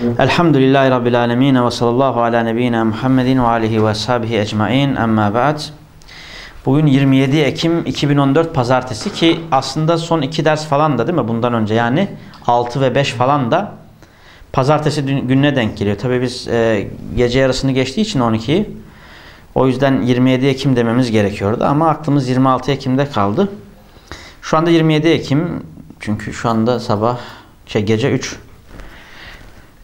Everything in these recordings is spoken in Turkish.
Elhamdülillahi Rabbil alemin ve sallallahu ala nebiyyina Muhammedin ve alihi ve ashabihi ecmain emma ba'd. Bugün 27 Ekim 2014 pazartesi ki aslında son iki ders falan da değil mi bundan önce yani 6 ve 5 falan da pazartesi gününe denk geliyor. Tabi biz e, gece yarısını geçtiği için 12'yi o yüzden 27 Ekim dememiz gerekiyordu ama aklımız 26 Ekim'de kaldı. Şu anda 27 Ekim çünkü şu anda sabah şey gece 3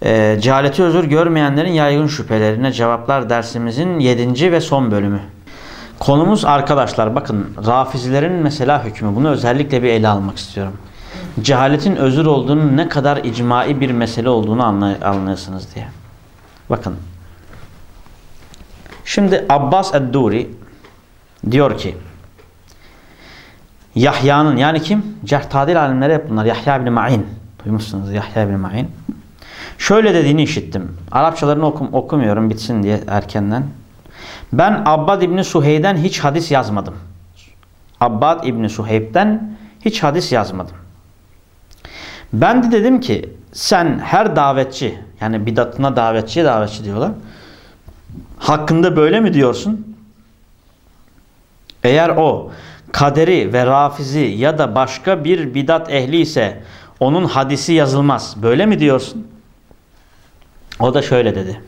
e, cehaleti özür görmeyenlerin yaygın şüphelerine cevaplar dersimizin 7. ve son bölümü. Konumuz arkadaşlar bakın rafizilerin mesela hükmü. Bunu özellikle bir ele almak istiyorum. Cehaletin özür olduğunu ne kadar icmai bir mesele olduğunu anlıyorsunuz diye. Bakın. Şimdi Abbas Edduri diyor ki Yahya'nın yani kim? Cerh tadil alimleri hep bunlar. Yahya bin Ma'in. Duymuşsunuz Yahya bin Ma'in. Şöyle dediğini işittim. Arapçalarını okum, okumuyorum bitsin diye erkenden. Ben Abbad İbni Suheyb'den hiç hadis yazmadım. Abbad İbni Suheyb'den hiç hadis yazmadım. Ben de dedim ki sen her davetçi yani bidatına davetçiye davetçi diyorlar. Hakkında böyle mi diyorsun? Eğer o kaderi ve rafizi ya da başka bir bidat ehli ise onun hadisi yazılmaz. Böyle mi diyorsun? O da şöyle dedi.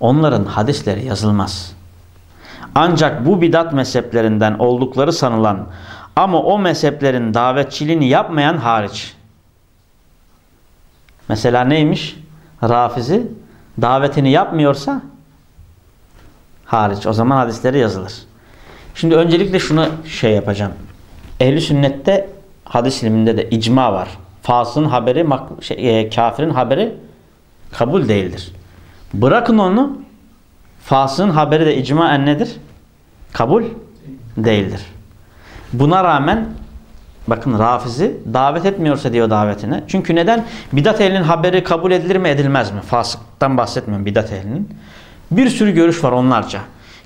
Onların hadisleri yazılmaz. Ancak bu bidat mezheplerinden oldukları sanılan ama o mezheplerin davetçiliğini yapmayan hariç. Mesela neymiş? Rafizi davetini yapmıyorsa hariç. O zaman hadisleri yazılır. Şimdi öncelikle şunu şey yapacağım. Ehli sünnette hadis ilminde de icma var. Fasılın haberi, şey, e, kafirin haberi kabul değildir. Bırakın onu fasığın haberi de icmaen nedir? Kabul değildir. Buna rağmen bakın Rafizi davet etmiyorsa diyor davetine. Çünkü neden? Bidat ehlinin haberi kabul edilir mi edilmez mi? Fasıktan bahsetmiyorum bidat ehlinin. Bir sürü görüş var onlarca.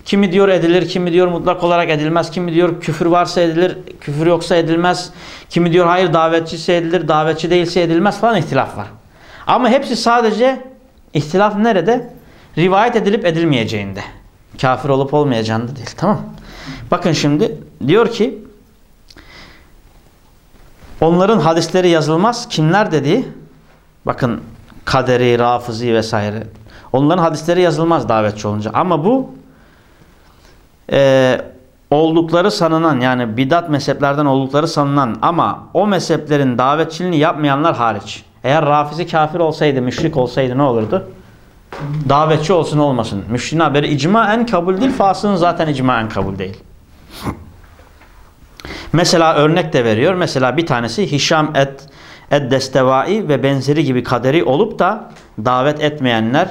Kimi diyor edilir, kimi diyor mutlak olarak edilmez, kimi diyor küfür varsa edilir, küfür yoksa edilmez. Kimi diyor hayır davetçi edilir, davetçi değilse edilmez falan ihtilaf var. Ama hepsi sadece ihtilaf nerede? Rivayet edilip edilmeyeceğinde. Kafir olup olmayacağında değil. Tamam Bakın şimdi diyor ki onların hadisleri yazılmaz. Kimler dediği? Bakın kaderi, rafızi vesaire. Onların hadisleri yazılmaz davetçi olunca. Ama bu e, oldukları sanılan yani bidat mezheplerden oldukları sanılan ama o mezheplerin davetçiliğini yapmayanlar hariç. Eğer rafizi kafir olsaydı, müşrik olsaydı ne olurdu? Davetçi olsun olmasın. Müşriğin haberi icmaen kabul değil, fasığın zaten icmaen kabul değil. Mesela örnek de veriyor. Mesela bir tanesi Hişam et Eddestevai ve benzeri gibi kaderi olup da davet etmeyenler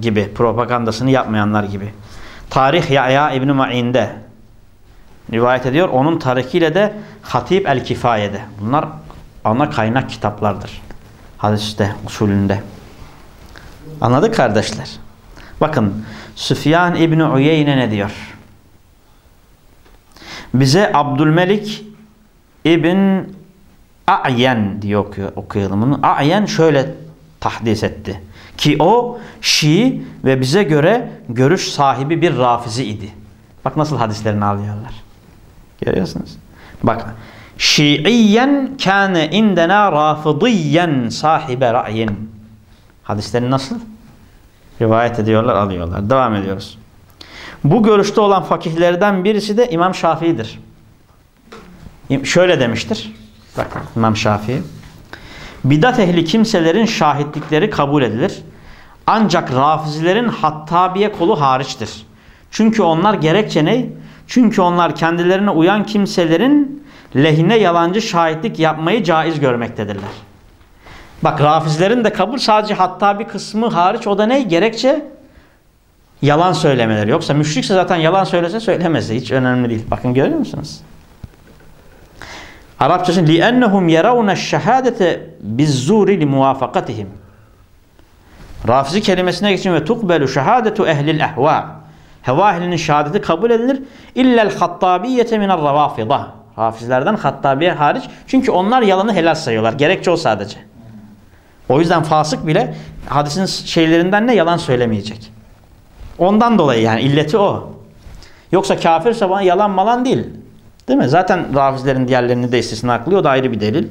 gibi, propagandasını yapmayanlar gibi. Tarih Ya'ya İbn-i Ma'in'de rivayet ediyor. Onun tarihiyle de Hatip el-Kifaye'de. Bunlar ana kaynak kitaplardır hadiste, usulünde. Anladık kardeşler? Bakın Süfyan İbni Uyeyne ne diyor? Bize Abdülmelik İbn A'yen diye okuyor, okuyalım bunu. A'yen şöyle tahdis etti. Ki o Şii ve bize göre görüş sahibi bir rafizi idi. Bak nasıl hadislerini alıyorlar. Görüyorsunuz. Bak Şiiyen kâne indena rafıdiyyen sahibe ra'yin. Hadisleri nasıl? Rivayet ediyorlar, alıyorlar. Devam ediyoruz. Bu görüşte olan fakihlerden birisi de İmam Şafii'dir. Şöyle demiştir. Bakın İmam Şafii. Bidat ehli kimselerin şahitlikleri kabul edilir. Ancak rafizilerin hattabiye kolu hariçtir. Çünkü onlar gerekçe ne? Çünkü onlar kendilerine uyan kimselerin lehine yalancı şahitlik yapmayı caiz görmektedirler. Bak rafizlerin de kabul sadece hatta bir kısmı hariç o da ne? Gerekçe yalan söylemeleri. Yoksa müşrikse zaten yalan söylese söylemezdi. Hiç önemli değil. Bakın görüyor musunuz? Arapçası لِأَنَّهُمْ يَرَوْنَ الشَّهَادَةَ بِالزُّورِ لِمُوَافَقَتِهِمْ Rafizi kelimesine geçin ve tukbelu şehadetu ehlil ehva. Heva ehlinin şehadeti kabul edilir. İllel hattabiyete minel ravafida. Hafizlerden Hattabiye hariç. Çünkü onlar yalanı helal sayıyorlar. Gerekçe o sadece. O yüzden fasık bile hadisin şeylerinden ne yalan söylemeyecek. Ondan dolayı yani illeti o. Yoksa kafirse bana yalan malan değil. Değil mi? Zaten rafizlerin diğerlerini de istisna kılıyor da ayrı bir delil.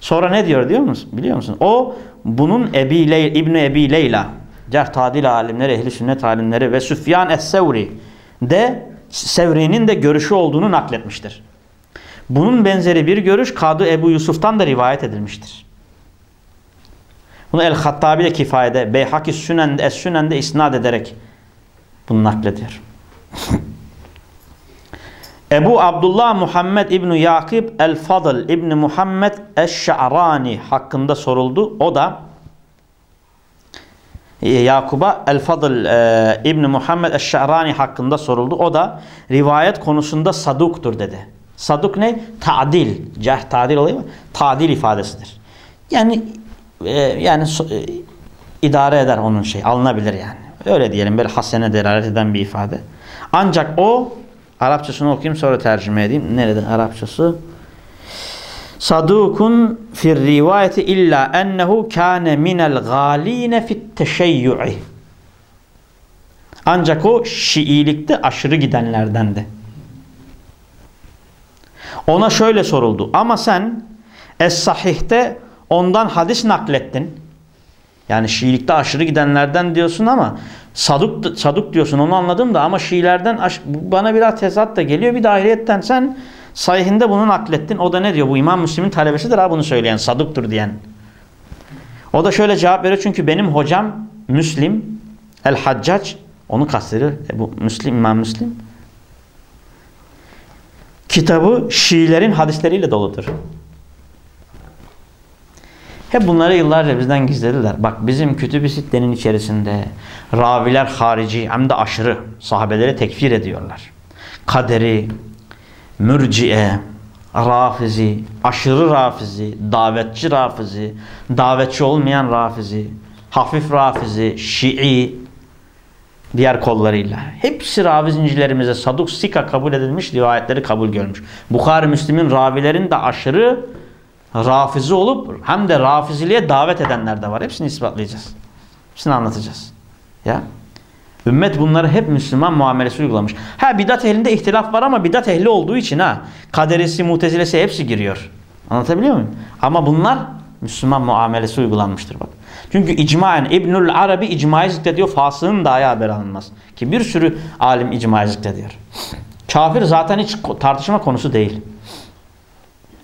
Sonra ne diyor diyor musun? Biliyor musun? O bunun Ebi Leyla, İbni Ebi Leyla, cerh tadil alimleri, ehli sünnet alimleri ve Süfyan Es-Sevri de Sevri'nin de görüşü olduğunu nakletmiştir. Bunun benzeri bir görüş Kadı Ebu Yusuf'tan da rivayet edilmiştir. Bunu El-Hattabi de kifayede, Beyhaki Sünen'de, Es-Sünen'de isnat ederek bunu naklediyor. Ebu Abdullah Muhammed İbni Yakib El-Fadıl İbni Muhammed Eş-Şa'rani hakkında soruldu. O da e, Yakub'a El-Fadıl e, İbni Muhammed Eş-Şa'rani hakkında soruldu. O da rivayet konusunda saduktur dedi. Saduk ne? Ta'dil. Cah ta'dil oluyor mu? Ta'dil ifadesidir. Yani e, yani e, idare eder onun şey. Alınabilir yani. Öyle diyelim. Böyle hasene delalet eden bir ifade. Ancak o Arapçasını okuyayım sonra tercüme edeyim. Nerede Arapçası? Sadukun fir rivayeti illa ennehu kâne minel gâline fit teşeyyu'i. Ancak o Şiilikte aşırı gidenlerdendi. Ona şöyle soruldu. Ama sen Es-Sahih'te ondan hadis naklettin. Yani Şiilikte aşırı gidenlerden diyorsun ama Saduk, saduk diyorsun onu anladım da ama Şiilerden bana biraz tezat da geliyor. Bir de sen sayhinde bunu naklettin. O da ne diyor? Bu İmam Müslim'in talebesidir ha bunu söyleyen. Saduktur diyen. O da şöyle cevap veriyor. Çünkü benim hocam Müslim El-Haccac onu kastediyor. E bu Müslim, İmam Müslim. Kitabı Şiilerin hadisleriyle doludur. Hep bunları yıllarca bizden gizlediler. Bak bizim kütüb-i sittenin içerisinde raviler harici hem de aşırı sahabeleri tekfir ediyorlar. Kaderi, mürciye, rafizi, aşırı rafizi, davetçi rafizi, davetçi olmayan rafizi, hafif rafizi, şii, diğer kollarıyla. Hepsi ravi zincirlerimize saduk sika kabul edilmiş rivayetleri kabul görmüş. Bukhari Müslim'in ravilerin de aşırı rafizi olup hem de rafiziliğe davet edenler de var. Hepsini ispatlayacağız. Hepsini anlatacağız. Ya. Ümmet bunları hep Müslüman muamelesi uygulamış. Ha bidat ehlinde ihtilaf var ama bidat ehli olduğu için ha kaderisi, mutezilesi hepsi giriyor. Anlatabiliyor muyum? Ama bunlar Müslüman muamelesi uygulanmıştır bak. Çünkü icmaen İbnül Arabi icmayı zikrediyor. Fasığın dahi haber alınmaz. Ki bir sürü alim icmayı zikrediyor. Kafir zaten hiç tartışma konusu değil.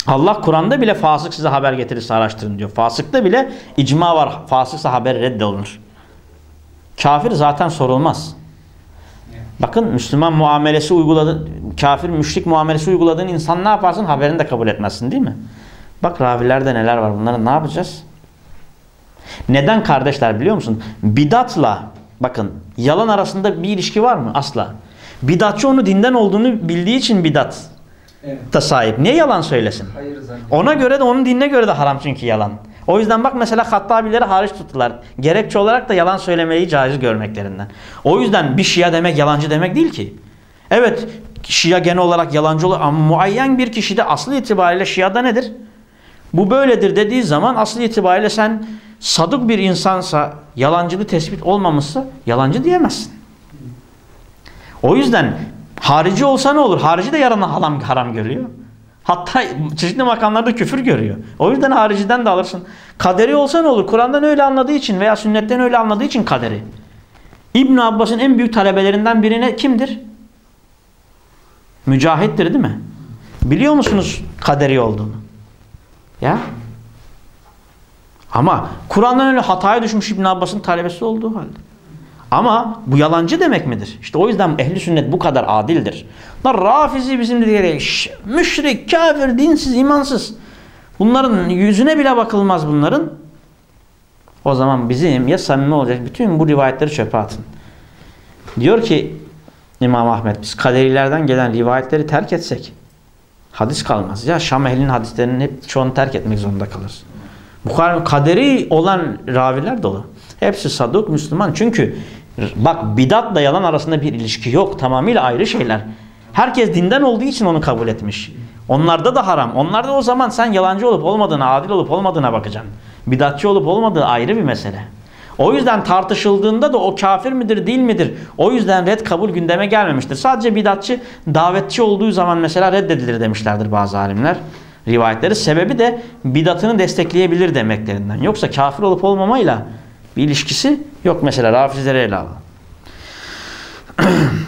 Allah Kur'an'da bile fasık size haber getirirse araştırın diyor. Fasıkta bile icma var. Fasıksa haber reddolunur. Kafir zaten sorulmaz. Bakın Müslüman muamelesi uyguladı, kafir müşrik muamelesi uyguladığın insan ne yaparsın? Haberini de kabul etmezsin değil mi? Bak ravilerde neler var bunları ne yapacağız? Neden kardeşler biliyor musun? Bidatla bakın yalan arasında bir ilişki var mı? Asla. Bidatçı onu dinden olduğunu bildiği için bidat evet. da sahip. Niye yalan söylesin? Hayır, Ona göre de onun dinine göre de haram çünkü yalan. O yüzden bak mesela Hattabileri hariç tuttular. Gerekçe olarak da yalan söylemeyi caiz görmeklerinden. O yüzden bir Şia demek yalancı demek değil ki. Evet Şia genel olarak yalancı olur ama muayyen bir kişi de aslı itibariyle Şia'da nedir? Bu böyledir dediği zaman aslı itibariyle sen sadık bir insansa yalancılığı tespit olmamışsa yalancı diyemezsin. O yüzden harici olsa ne olur? Harici de yarına haram, haram görüyor. Hatta çeşitli makamlarda küfür görüyor. O yüzden hariciden de alırsın. Kaderi olsa ne olur? Kur'an'dan öyle anladığı için veya sünnetten öyle anladığı için kaderi. İbn Abbas'ın en büyük talebelerinden birine kimdir? Mücahittir değil mi? Biliyor musunuz kaderi olduğunu? Ya. Ama Kur'an'dan öyle hataya düşmüş İbn Abbas'ın talebesi olduğu halde. Ama bu yalancı demek midir? İşte o yüzden ehli sünnet bu kadar adildir. Bunlar rafizi bizim dedikleri müşrik, kafir, dinsiz, imansız. Bunların yüzüne bile bakılmaz bunların. O zaman bizim ya samimi olacak bütün bu rivayetleri çöpe atın. Diyor ki İmam Ahmet biz kaderilerden gelen rivayetleri terk etsek hadis kalmaz. Ya Şam ehlinin hadislerinin hep çoğunu terk etmek zorunda kalırız. Bu kaderi olan raviler dolu. Hepsi saduk Müslüman. Çünkü bak bidatla yalan arasında bir ilişki yok. Tamamıyla ayrı şeyler. Herkes dinden olduğu için onu kabul etmiş. Onlarda da haram. Onlarda o zaman sen yalancı olup olmadığına, adil olup olmadığına bakacaksın. Bidatçı olup olmadığı ayrı bir mesele. O yüzden tartışıldığında da o kafir midir değil midir? O yüzden red kabul gündeme gelmemiştir. Sadece bidatçı davetçi olduğu zaman mesela reddedilir demişlerdir bazı alimler rivayetleri. Sebebi de bidatını destekleyebilir demeklerinden. Yoksa kafir olup olmamayla bir ilişkisi yok mesela rafizlere ele alalım.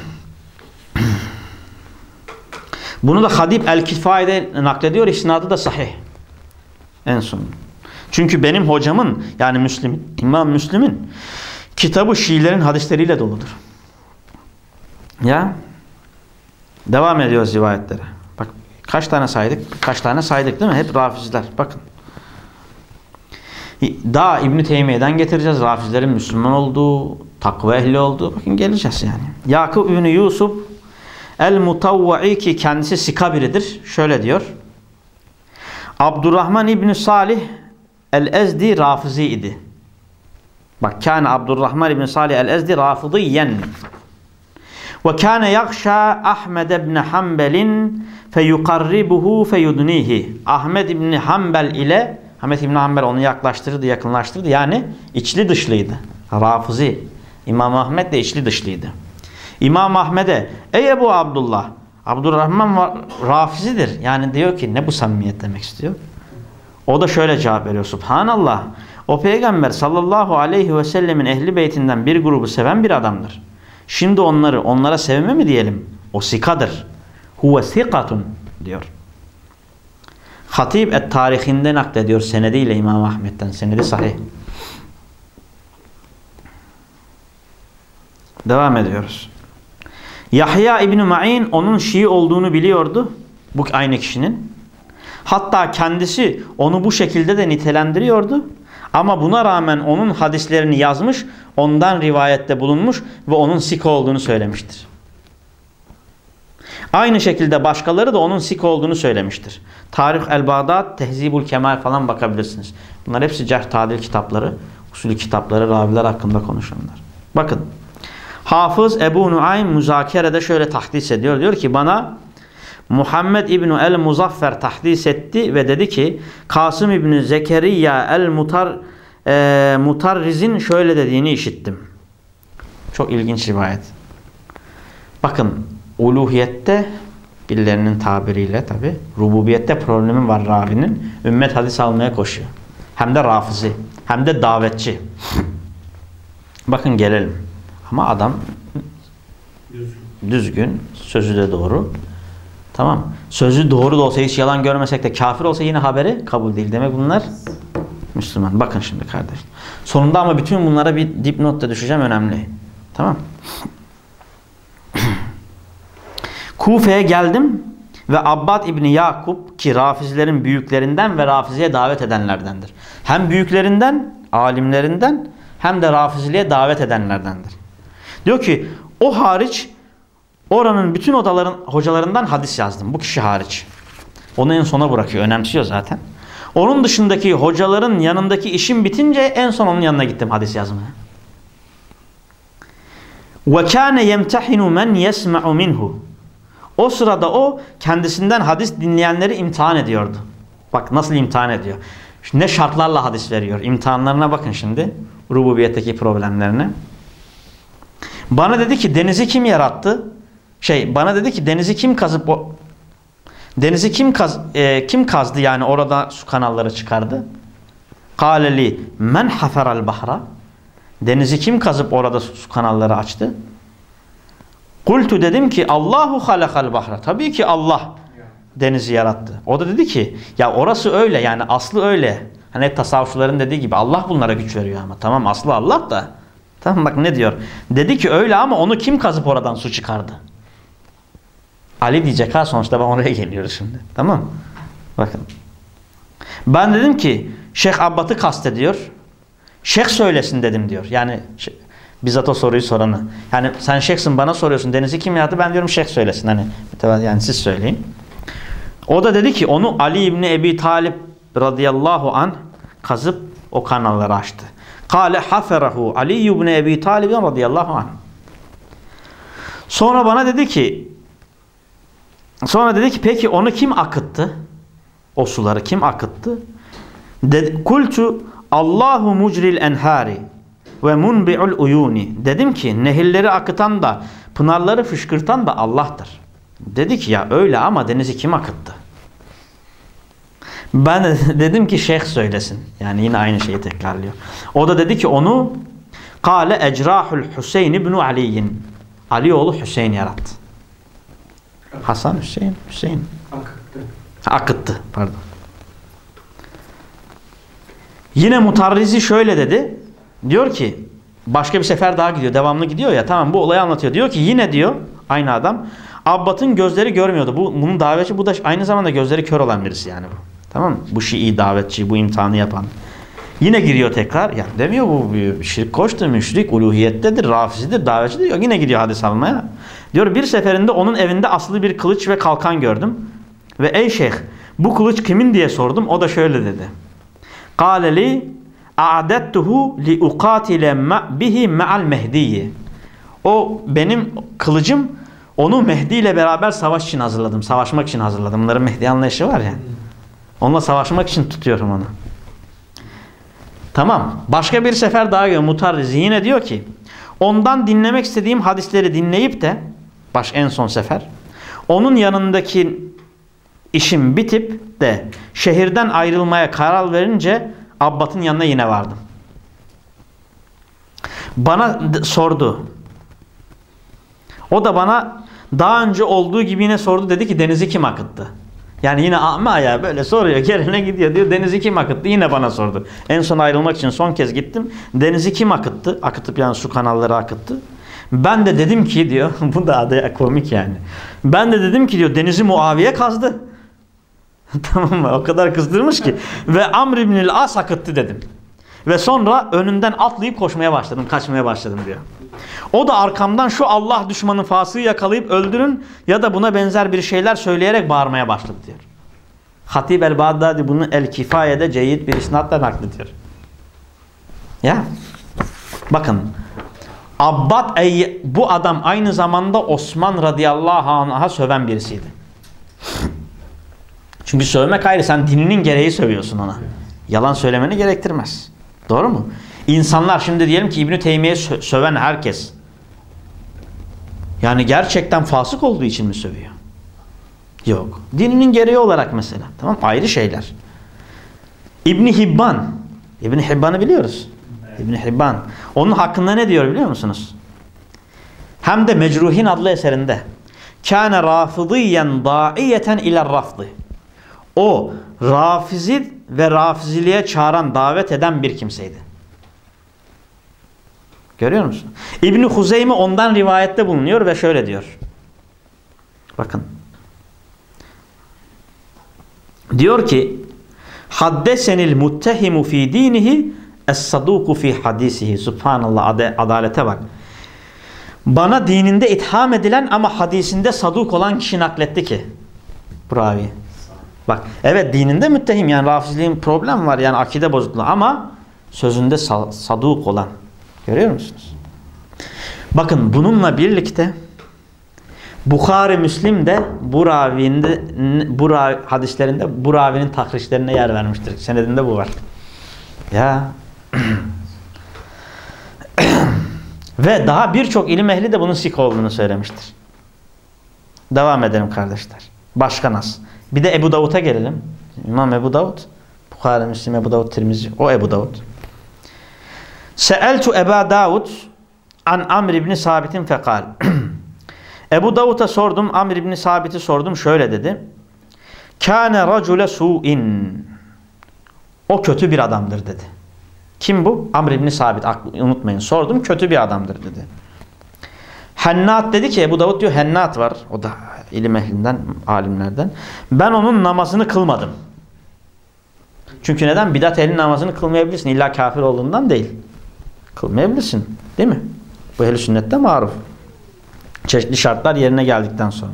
Bunu da Hadib el-Kifaye'de naklediyor. İsnadı da sahih. En son. Çünkü benim hocamın yani Müslim, İmam Müslim'in kitabı Şiilerin hadisleriyle doludur. Ya devam ediyoruz rivayetlere. Kaç tane saydık? Kaç tane saydık değil mi? Hep rafizler. Bakın. Daha İbn Teymiye'den getireceğiz. Rafizlerin Müslüman olduğu, takva ehli olduğu. Bakın geleceğiz yani. Yakup İbni Yusuf El-Mutavva'i ki kendisi sika biridir. Şöyle diyor. Abdurrahman İbni Salih El-Ezdi Rafizi idi. Bak kâne Abdurrahman İbni Salih El-Ezdi Rafidiyen. Ve kâne yakşâ Ahmed İbni Hanbel'in feyukarribuhu feyudnihi. Ahmed İbni Hanbel ile Ahmet İbni Hanbel onu yaklaştırdı, yakınlaştırdı. Yani içli dışlıydı. Rafizi. İmam Ahmet de içli dışlıydı. İmam Ahmet'e ey Ebu Abdullah Abdurrahman Rafizidir. Yani diyor ki ne bu samimiyet demek istiyor. O da şöyle cevap veriyor. Subhanallah. O peygamber sallallahu aleyhi ve sellemin ehli beytinden bir grubu seven bir adamdır. Şimdi onları onlara sevme mi diyelim? O sikadır. Huve sikatun diyor. Hatib et tarihinde naklediyor senediyle İmam Ahmet'ten. Senedi sahih. Devam ediyoruz. Yahya İbni Ma'in onun Şii olduğunu biliyordu. Bu aynı kişinin. Hatta kendisi onu bu şekilde de nitelendiriyordu. Ama buna rağmen onun hadislerini yazmış, ondan rivayette bulunmuş ve onun sik olduğunu söylemiştir. Aynı şekilde başkaları da onun sik olduğunu söylemiştir. Tarih el-Bağdat, Tehzibul Kemal falan bakabilirsiniz. Bunlar hepsi cerh tadil kitapları, usulü kitapları, raviler hakkında konuşanlar. Bakın. Hafız Ebu Nuaym müzakerede şöyle tahdis ediyor. Diyor ki bana Muhammed İbni el-Muzaffer tahdis etti ve dedi ki Kasım İbni Zekeriya el-Mutar e, Mutarriz'in şöyle dediğini işittim. Çok ilginç rivayet. Bakın uluhiyette birilerinin tabiriyle tabi rububiyette problemi var ravinin. Ümmet hadis almaya koşuyor. Hem de rafizi. Hem de davetçi. Bakın gelelim. Ama adam düzgün, sözü de doğru. Tamam. Sözü doğru da olsa hiç yalan görmesek de kafir olsa yine haberi kabul değil. Demek bunlar Müslüman. Bakın şimdi kardeş. Sonunda ama bütün bunlara bir dipnot da düşeceğim önemli. Tamam. Kufe'ye geldim ve Abbad İbni Yakup ki Rafizlerin büyüklerinden ve Rafiziye davet edenlerdendir. Hem büyüklerinden, alimlerinden hem de Rafizliğe davet edenlerdendir. Diyor ki o hariç oranın bütün odaların hocalarından hadis yazdım. Bu kişi hariç. Onu en sona bırakıyor. Önemsiyor zaten. Onun dışındaki hocaların yanındaki işim bitince en son onun yanına gittim hadis yazmaya. وَكَانَ يَمْتَحِنُ مَنْ يَسْمَعُ مِنْهُ O sırada o kendisinden hadis dinleyenleri imtihan ediyordu. Bak nasıl imtihan ediyor. Ne şartlarla hadis veriyor. İmtihanlarına bakın şimdi. Rububiyetteki problemlerine. Bana dedi ki denizi kim yarattı? Şey bana dedi ki denizi kim kazıp o denizi kim kaz e, kim kazdı yani orada su kanalları çıkardı? Kaleli men haferal bahra? Denizi kim kazıp orada su kanalları açtı? Kultu dedim ki Allahu halakal bahra. Tabii ki Allah denizi yarattı. O da dedi ki ya orası öyle yani aslı öyle. Hani tasavvufçuların dediği gibi Allah bunlara güç veriyor ama tamam aslı Allah da. Tamam bak ne diyor. Dedi ki öyle ama onu kim kazıp oradan su çıkardı? Ali diyecek ha sonuçta ben oraya geliyoruz şimdi. Tamam Bakın. Ben dedim ki Şeyh Abbat'ı kastediyor. Şeyh söylesin dedim diyor. Yani bizzat o soruyu soranı. Yani sen şeyhsin bana soruyorsun denizi kim yarattı? Ben diyorum şeyh söylesin. Hani yani siz söyleyin. O da dedi ki onu Ali İbni Ebi Talip radıyallahu an kazıp o kanalları açtı. Kale haferahu Ali ibn Ebi Talib radıyallahu anh. Sonra bana dedi ki sonra dedi ki peki onu kim akıttı? O suları kim akıttı? Dedi, kultu Allahu mucril enhari ve munbi'ul uyuni. Dedim ki nehirleri akıtan da pınarları fışkırtan da Allah'tır. Dedi ki ya öyle ama denizi kim akıttı? Ben de dedim ki şeyh söylesin. Yani yine aynı şeyi tekrarlıyor. O da dedi ki onu Kale ecrahul Hüseyin ibn Ali'yin. Ali oğlu Hüseyin yarattı. Hasan Hüseyin, Hüseyin. Akıttı. Akıttı pardon. Yine Mutarrizi şöyle dedi. Diyor ki başka bir sefer daha gidiyor. Devamlı gidiyor ya. Tamam bu olayı anlatıyor. Diyor ki yine diyor aynı adam. Abbat'ın gözleri görmüyordu. Bu, bunun davetçi bu da aynı zamanda gözleri kör olan birisi yani bu. Tamam mı? Bu Şii davetçi, bu imtihanı yapan. Yine giriyor tekrar. Ya demiyor bu şirk koştu, müşrik, uluhiyettedir, rafizidir, davetçidir. Yok yine gidiyor hadis almaya. Diyor bir seferinde onun evinde asılı bir kılıç ve kalkan gördüm. Ve ey şeyh bu kılıç kimin diye sordum. O da şöyle dedi. Kale li a'dettuhu li uqatile bihi ma'al mehdiyi. O benim kılıcım onu Mehdi ile beraber savaş için hazırladım. Savaşmak için hazırladım. Bunların Mehdi anlayışı var ya. Onunla savaşmak için tutuyorum onu. Tamam. Başka bir sefer daha geliyor. Mutarrizi yine diyor ki ondan dinlemek istediğim hadisleri dinleyip de baş en son sefer onun yanındaki işim bitip de şehirden ayrılmaya karar verince Abbat'ın yanına yine vardım. Bana sordu. O da bana daha önce olduğu gibi yine sordu. Dedi ki denizi kim akıttı? Yani yine ama ya böyle soruyor. Gelene gidiyor diyor. Denizi kim akıttı? Yine bana sordu. En son ayrılmak için son kez gittim. Denizi kim akıttı? Akıtıp yani su kanalları akıttı. Ben de dedim ki diyor. bu da adı komik yani. Ben de dedim ki diyor denizi Muaviye kazdı. tamam mı? O kadar kızdırmış ki. Ve Amr ibn As akıttı dedim. Ve sonra önünden atlayıp koşmaya başladım. Kaçmaya başladım diyor. O da arkamdan şu Allah düşmanı fasığı yakalayıp öldürün ya da buna benzer bir şeyler söyleyerek bağırmaya başladı diyor. Hatib el-Bağdadi bunu el-Kifaye'de ceyit bir isnatla naklediyor. Ya bakın Abbad bu adam aynı zamanda Osman radıyallahu anh'a söven birisiydi. Çünkü sövmek ayrı. Sen dininin gereği sövüyorsun ona. Yalan söylemeni gerektirmez. Doğru mu? İnsanlar şimdi diyelim ki İbn-i Teymiye sö söven herkes. Yani gerçekten fasık olduğu için mi sövüyor? Yok. Dininin gereği olarak mesela. Tamam Ayrı şeyler. İbni Hibban. İbni Hibban'ı biliyoruz. İbni Hibban. Onun hakkında ne diyor biliyor musunuz? Hem de Mecruhin adlı eserinde. Kâne rafıdıyyen dâiyeten iler rafdı. O rafizi ve rafiziliğe çağıran, davet eden bir kimseydi. Görüyor musun? İbni Huzeymi ondan rivayette bulunuyor ve şöyle diyor. Bakın. Diyor ki Haddesenil muttehimu fi dinihi es-saduku fi hadisihi. Subhanallah ad adalete bak. Bana dininde itham edilen ama hadisinde saduk olan kişi nakletti ki. Bravi. Bak evet dininde müttehim yani rafizliğin problem var yani akide bozukluğu ama sözünde saduk olan. Görüyor musunuz? Bakın bununla birlikte Bukhari Müslim de bu ravinde bu ravi, hadislerinde bu ravinin tahrişlerine yer vermiştir. Senedinde bu var. Ya ve daha birçok ilim ehli de bunun sik olduğunu söylemiştir. Devam edelim kardeşler. Başka nas. Bir de Ebu Davud'a gelelim. İmam Ebu Davud. Bukhari, Müslim, Ebu Davud, Tirmizi. O Ebu Davud. Seeltu Eba Davud an Amr ibn Sabit'in fekal. Ebu Davud'a sordum, Amr ibn Sabit'i sordum. Şöyle dedi. Kâne racule su'in. O kötü bir adamdır dedi. Kim bu? Amr ibn Sabit. Unutmayın. Sordum. Kötü bir adamdır dedi. Hennat dedi ki Ebu Davud diyor Hennat var. O da ilim ehlinden, alimlerden. Ben onun namazını kılmadım. Çünkü neden? Bidat ehlinin namazını kılmayabilirsin. İlla kafir olduğundan değil. Kılmayabilirsin. Değil mi? Bu ehl sünnette maruf. Çeşitli şartlar yerine geldikten sonra.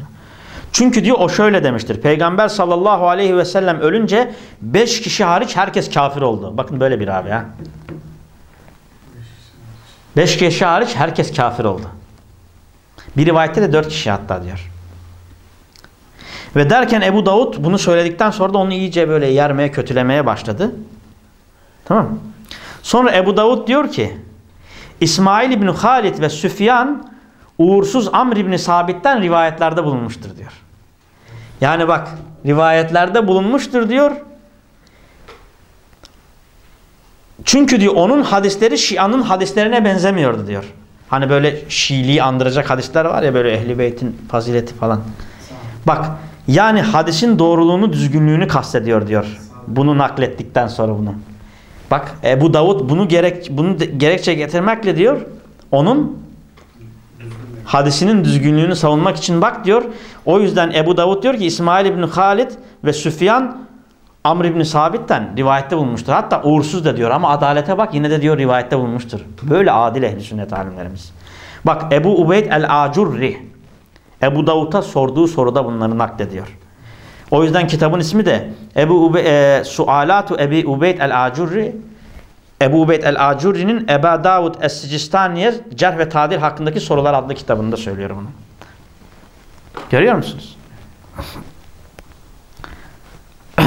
Çünkü diyor o şöyle demiştir. Peygamber sallallahu aleyhi ve sellem ölünce beş kişi hariç herkes kafir oldu. Bakın böyle bir abi ya. Beş kişi hariç herkes kafir oldu. Bir rivayette de dört kişi hatta diyor. Ve derken Ebu Davud bunu söyledikten sonra da onu iyice böyle yermeye, kötülemeye başladı. Tamam? Sonra Ebu Davud diyor ki İsmail İbni Halid ve Süfyan uğursuz Amr İbni Sabit'ten rivayetlerde bulunmuştur diyor. Yani bak rivayetlerde bulunmuştur diyor. Çünkü diyor onun hadisleri Şia'nın hadislerine benzemiyordu diyor. Hani böyle Şiiliği andıracak hadisler var ya böyle Ehli Beyt'in fazileti falan. Bak yani hadisin doğruluğunu düzgünlüğünü kastediyor diyor. Bunu naklettikten sonra bunu. Bak Ebu Davud bunu gerek bunu gerekçe getirmekle diyor onun hadisinin düzgünlüğünü savunmak için bak diyor. O yüzden Ebu Davud diyor ki İsmail İbni Halid ve Süfyan Amr İbni Sabit'ten rivayette bulmuştur. Hatta uğursuz da diyor ama adalete bak yine de diyor rivayette bulmuştur. Böyle adil ehli sünnet alimlerimiz. Bak Ebu Ubeyd el-Acurri Ebu Davud'a sorduğu soruda bunları naklediyor. O yüzden kitabın ismi de Ebu Ube, e, Sualatu Ebi Ubeyd el-Acurri Ebu Ubeyd el-Acurri'nin Eba Davud Es-Sicistaniye Cerh ve Tadil hakkındaki sorular adlı kitabında söylüyor bunu. Görüyor musunuz?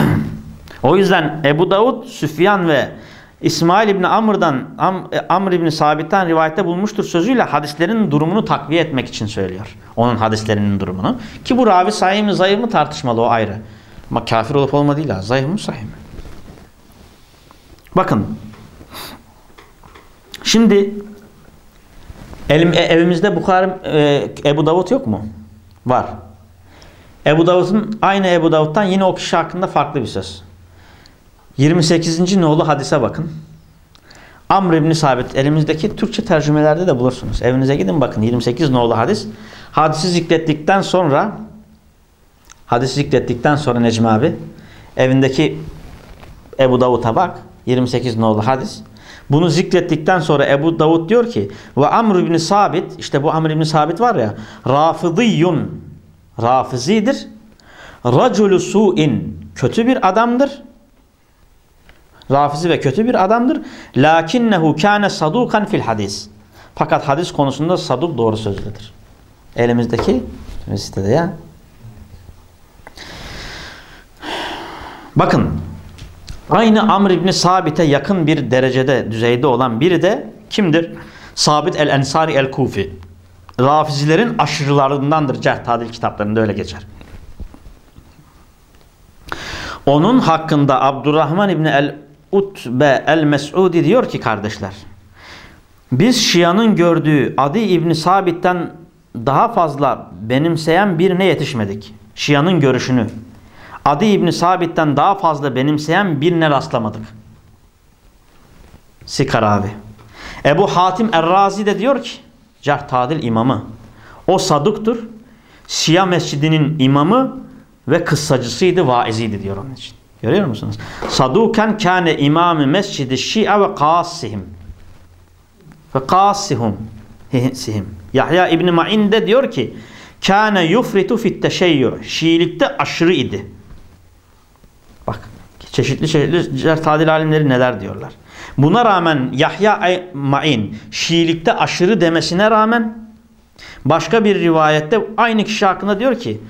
o yüzden Ebu Davud, Süfyan ve İsmail İbni Amr'dan Am, e, Amr İbni Sabit'ten rivayette bulmuştur sözüyle hadislerin durumunu takviye etmek için söylüyor. Onun hadislerinin durumunu. Ki bu ravi sahih mi zayıf mı tartışmalı o ayrı. Ama kafir olup olmadığı değil ha. Zayıf mı sahih mi? Bakın. Şimdi elim, e, evimizde Bukhari e, Ebu Davud yok mu? Var. Ebu Davud'un aynı Ebu Davud'dan yine o kişi hakkında farklı bir söz. 28. nolu hadise bakın. Amr ibn Sabit elimizdeki Türkçe tercümelerde de bulursunuz. Evinize gidin bakın 28 nolu hadis. Hadisi zikrettikten sonra hadisi zikrettikten sonra Necmi abi evindeki Ebu Davud'a bak 28 nolu hadis. Bunu zikrettikten sonra Ebu Davud diyor ki ve Amr ibn Sabit işte bu Amr ibn Sabit var ya rafıdiyyun rafizidir. Raculu su'in kötü bir adamdır. Rafizi ve kötü bir adamdır. Lakinnehu kâne sadukan fil hadis. Fakat hadis konusunda saduk doğru sözlüdür. Elimizdeki sitede ya. Bakın aynı Amr İbni Sabit'e yakın bir derecede düzeyde olan biri de kimdir? Sabit el-Ensari el-Kufi. Rafizilerin aşırılarındandır. Cerh tadil kitaplarında öyle geçer. Onun hakkında Abdurrahman İbni el Utbe el-Mes'udi diyor ki kardeşler biz Şia'nın gördüğü Adi İbni Sabit'ten daha fazla benimseyen birine yetişmedik. Şia'nın görüşünü. Adi İbni Sabit'ten daha fazla benimseyen birine rastlamadık. Sikar abi. Ebu Hatim Errazi de diyor ki Cerh imamı. O saduktur. Şia mescidinin imamı ve kıssacısıydı, vaiziydi diyor onun için. Görüyor musunuz? Saduken kâne imamı mescidi şi'a ve kâssihim. Ve kâssihum. Sihim. Yahya İbni Ma'in de diyor ki kâne yufritu fit teşeyyü. Şiilikte aşırı idi. Bak çeşitli çeşitli tadil alimleri neler diyorlar. Buna rağmen Yahya Ma'in Şiilikte aşırı demesine rağmen başka bir rivayette aynı kişi hakkında diyor ki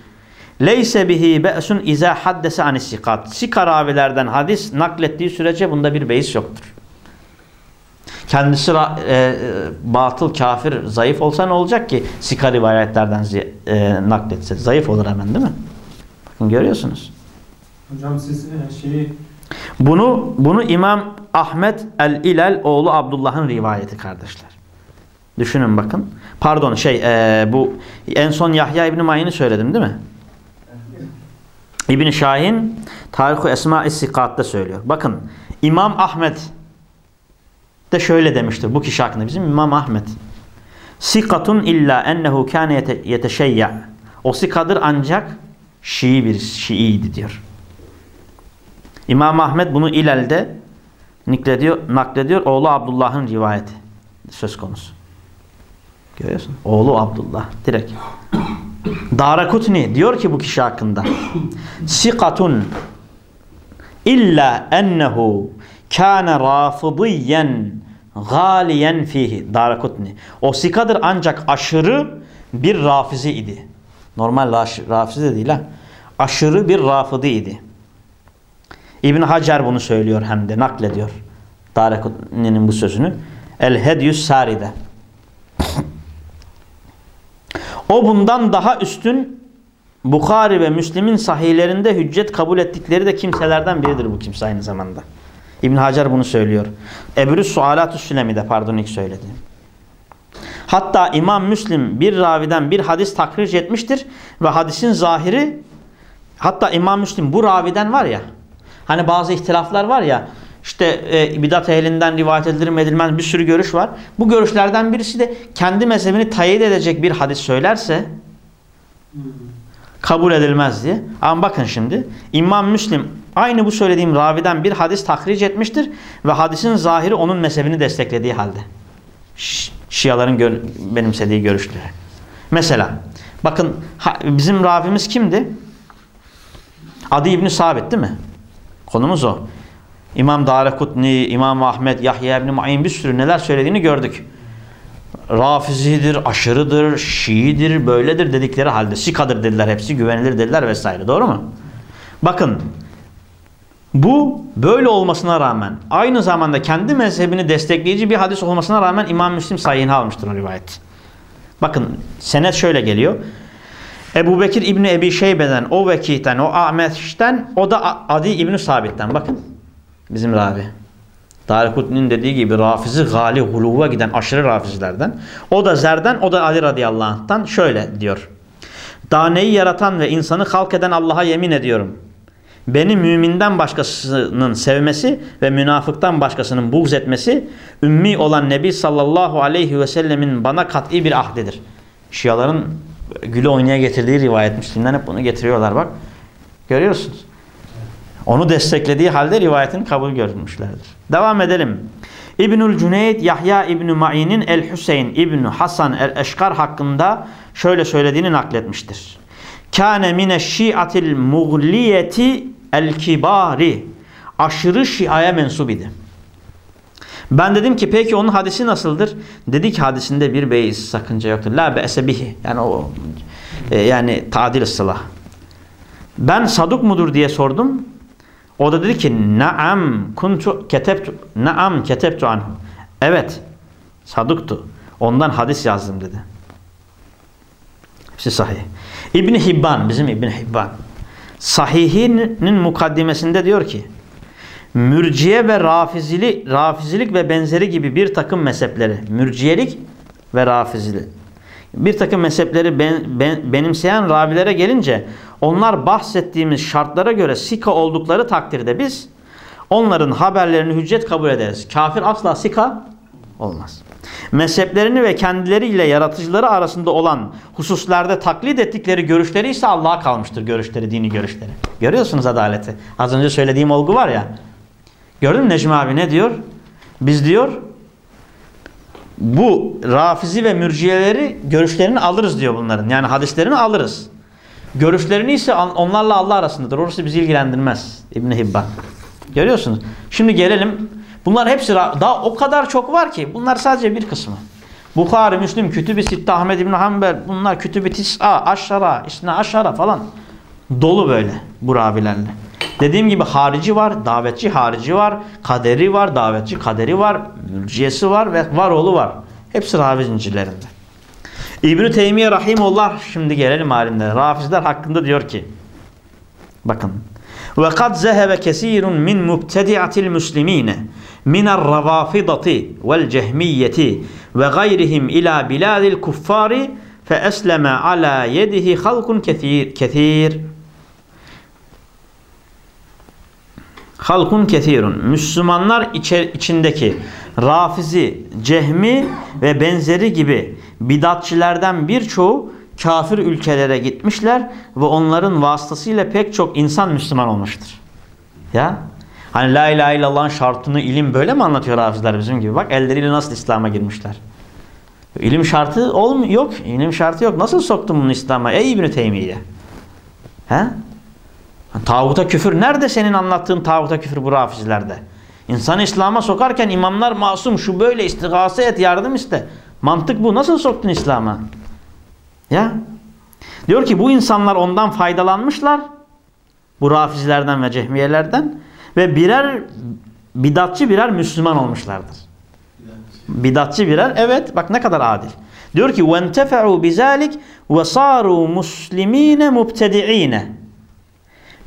Leyse bihi be'sun iza haddese anis sikat. Sika ravilerden hadis naklettiği sürece bunda bir beis yoktur. Kendisi e, batıl, kafir, zayıf olsa ne olacak ki sika rivayetlerden e, nakletse? Zayıf olur hemen değil mi? Bakın görüyorsunuz. Hocam siz e, şeyi bunu bunu İmam Ahmet el-İlal oğlu Abdullah'ın rivayeti kardeşler. Düşünün bakın. Pardon şey e, bu en son Yahya İbni Mayin'i söyledim değil mi? İbn Şahin Tarih-i Esma-i Sikat'ta söylüyor. Bakın İmam Ahmet de şöyle demiştir bu kişi hakkında. Bizim İmam Ahmet. Sikatun illa ennehu kâne yeteşeyya. O sikadır ancak Şii bir Şiiydi diyor. İmam Ahmet bunu İlal'de naklediyor, naklediyor. Oğlu Abdullah'ın rivayeti söz konusu. Görüyorsun? Oğlu Abdullah. Direkt. Darakutni diyor ki bu kişi hakkında sikatun illa ennehu kâne rafıdiyen galiyen fihi Darakutni o sikadır ancak aşırı bir rafizi idi normal rafizi de değil ha aşırı bir rafıdi idi İbn Hacer bunu söylüyor hem de naklediyor Darekutni'nin bu sözünü. El Hedyus Sari'de. O bundan daha üstün Bukhari ve Müslim'in sahihlerinde hüccet kabul ettikleri de kimselerden biridir bu kimse aynı zamanda. İbn Hacer bunu söylüyor. Ebrüs Sualatü Sülemi'de pardon ilk söylediğim. Hatta İmam Müslim bir raviden bir hadis takric etmiştir ve hadisin zahiri hatta İmam Müslim bu raviden var ya hani bazı ihtilaflar var ya işte e, bidat ehlinden rivayet edilir mi edilmez bir sürü görüş var. Bu görüşlerden birisi de kendi mezhebini tayit edecek bir hadis söylerse kabul edilmez diye. Ama bakın şimdi İmam Müslim aynı bu söylediğim raviden bir hadis tahric etmiştir ve hadisin zahiri onun mezhebini desteklediği halde. Ş Şiaların gör benimsediği görüşleri. Mesela bakın bizim ravimiz kimdi? Adi İbni Sabit değil mi? Konumuz o. İmam Darekutni, İmam Ahmet, Yahya İbni Ma'in bir sürü neler söylediğini gördük. Rafizidir, aşırıdır, Şiidir, böyledir dedikleri halde. Sikadır dediler hepsi, güvenilir dediler vesaire. Doğru mu? Bakın bu böyle olmasına rağmen aynı zamanda kendi mezhebini destekleyici bir hadis olmasına rağmen İmam Müslim sayını almıştır o rivayet. Bakın senet şöyle geliyor. Ebu Bekir İbni Ebi Şeybe'den, o vekihten, o Ahmet'ten, o da Adi İbni Sabit'ten. Bakın bizim ravi. Darikutni'nin dediği gibi rafizi gali huluva giden aşırı rafizlerden. O da Zer'den, o da Ali radıyallahu anh'tan şöyle diyor. Daneyi yaratan ve insanı halk eden Allah'a yemin ediyorum. Beni müminden başkasının sevmesi ve münafıktan başkasının buğz etmesi ümmi olan Nebi sallallahu aleyhi ve sellemin bana kat'i bir ahdidir. Şiaların gülü oynaya getirdiği rivayet Müslim'den hep bunu getiriyorlar bak. Görüyorsunuz. Onu desteklediği halde rivayetin kabul görmüşlerdir. Devam edelim. İbnül Cüneyd Yahya İbnü Ma'in'in El Hüseyin İbnü Hasan El Eşkar hakkında şöyle söylediğini nakletmiştir. Kâne mine şiatil mugliyeti el kibari. Aşırı şiaya mensup idi. Ben dedim ki peki onun hadisi nasıldır? Dedi ki hadisinde bir beyiz sakınca yoktur. La be'se bihi. Yani o e, yani tadil ıslah. Ben saduk mudur diye sordum. O da dedi ki naam kuntu ketebtu naam ketebtu anhu. Evet saduktu. Ondan hadis yazdım dedi. Hepsi sahih. İbn Hibban bizim İbn Hibban sahihinin mukaddimesinde diyor ki mürciye ve rafizili, rafizilik ve benzeri gibi bir takım mezhepleri mürciyelik ve rafizili bir takım mezhepleri ben, ben, benimseyen ravilere gelince onlar bahsettiğimiz şartlara göre sika oldukları takdirde biz onların haberlerini hüccet kabul ederiz. Kafir asla sika olmaz. Mezheplerini ve kendileriyle yaratıcıları arasında olan hususlarda taklit ettikleri görüşleri ise Allah'a kalmıştır görüşleri, dini görüşleri. Görüyorsunuz adaleti. Az önce söylediğim olgu var ya. Gördün mü Necmi abi ne diyor? Biz diyor bu rafizi ve mürciyeleri görüşlerini alırız diyor bunların. Yani hadislerini alırız. Görüşlerini ise onlarla Allah arasındadır. Orası bizi ilgilendirmez. İbn Hibban. Görüyorsunuz. Şimdi gelelim. Bunlar hepsi daha o kadar çok var ki. Bunlar sadece bir kısmı. Bukhari, Müslim, Kütüb-i Sitte, Ahmed İbn Hanbel, bunlar Kütüb-i Tis'a, Aşara, İsne Aşara falan. Dolu böyle bu ravilerle. Dediğim gibi harici var, davetçi harici var, kaderi var, davetçi kaderi var, mürciyesi var ve varoğlu var. Hepsi ravi zincirlerinde. İbn-i Teymiye Rahimullah şimdi gelelim alimlere. Rafizler hakkında diyor ki bakın ve kad zehebe kesirun min mubtedi'atil muslimine minar ravafidati vel cehmiyeti ve gayrihim ila biladil kuffari fe esleme. Halkun kethirun. Müslümanlar içindeki Rafizi, Cehmi ve benzeri gibi bidatçilerden birçoğu kafir ülkelere gitmişler ve onların vasıtasıyla pek çok insan Müslüman olmuştur. Ya Hani la ilahe illallah'ın şartını ilim böyle mi anlatıyor hafızlar bizim gibi? Bak elleriyle nasıl İslam'a girmişler. İlim şartı olmuyor. Yok. İlim şartı yok. Nasıl soktun bunu İslam'a? Ey İbn-i Teymiye. He? Tağuta küfür. Nerede senin anlattığın tağuta küfür bu rafizlerde? İnsanı İslam'a sokarken imamlar masum şu böyle istigase et yardım iste. Mantık bu. Nasıl soktun İslam'a? Ya. Diyor ki bu insanlar ondan faydalanmışlar. Bu rafizlerden ve cehmiyelerden. Ve birer bidatçı birer Müslüman olmuşlardır. Bidatçı birer evet bak ne kadar adil. Diyor ki وَانْتَفَعُوا بِذَٰلِكَ وَصَارُوا مُسْلِم۪ينَ مُبْتَدِع۪ينَ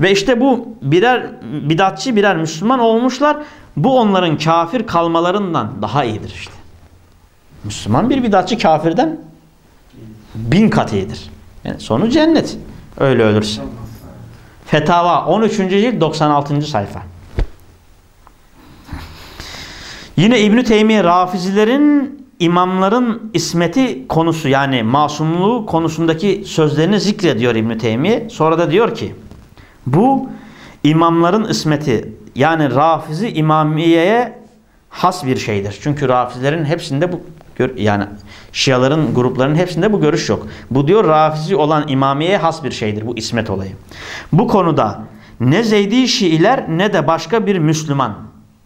ve işte bu birer bidatçı birer Müslüman olmuşlar. Bu onların kafir kalmalarından daha iyidir işte. Müslüman bir bidatçı kafirden bin kat iyidir. Yani sonu cennet. Öyle ölürse. Fetava 13. cilt 96. sayfa. Yine İbn Teymiye Rafizilerin imamların ismeti konusu yani masumluğu konusundaki sözlerini zikrediyor İbn Teymiye. Sonra da diyor ki bu imamların ismeti yani Rafizi imamiyeye has bir şeydir. Çünkü Rafizilerin hepsinde bu yani Şiaların grupların hepsinde bu görüş yok. Bu diyor Rafizi olan imamiyeye has bir şeydir bu ismet olayı. Bu konuda ne Zeydi Şiiler ne de başka bir Müslüman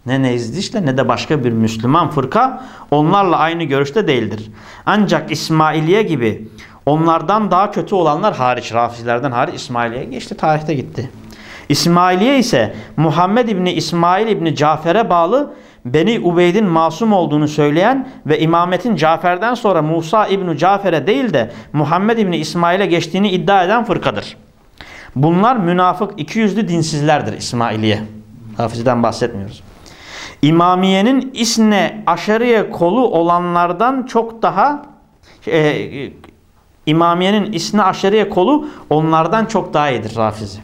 ne Nezdişle ne de başka bir Müslüman fırka onlarla aynı görüşte değildir. Ancak İsmailiye gibi onlardan daha kötü olanlar hariç, Rafizilerden hariç İsmailiye geçti, tarihte gitti. İsmailiye ise Muhammed İbni İsmail İbni Cafer'e bağlı Beni Ubeyd'in masum olduğunu söyleyen ve imametin Cafer'den sonra Musa İbni Cafer'e değil de Muhammed İbni İsmail'e geçtiğini iddia eden fırkadır. Bunlar münafık ikiyüzlü dinsizlerdir İsmailiye. Hafizden bahsetmiyoruz. İmamiye'nin isne aşarıya kolu olanlardan çok daha e, İmamiye'nin isne aşarıya kolu onlardan çok daha iyidir Rafizi.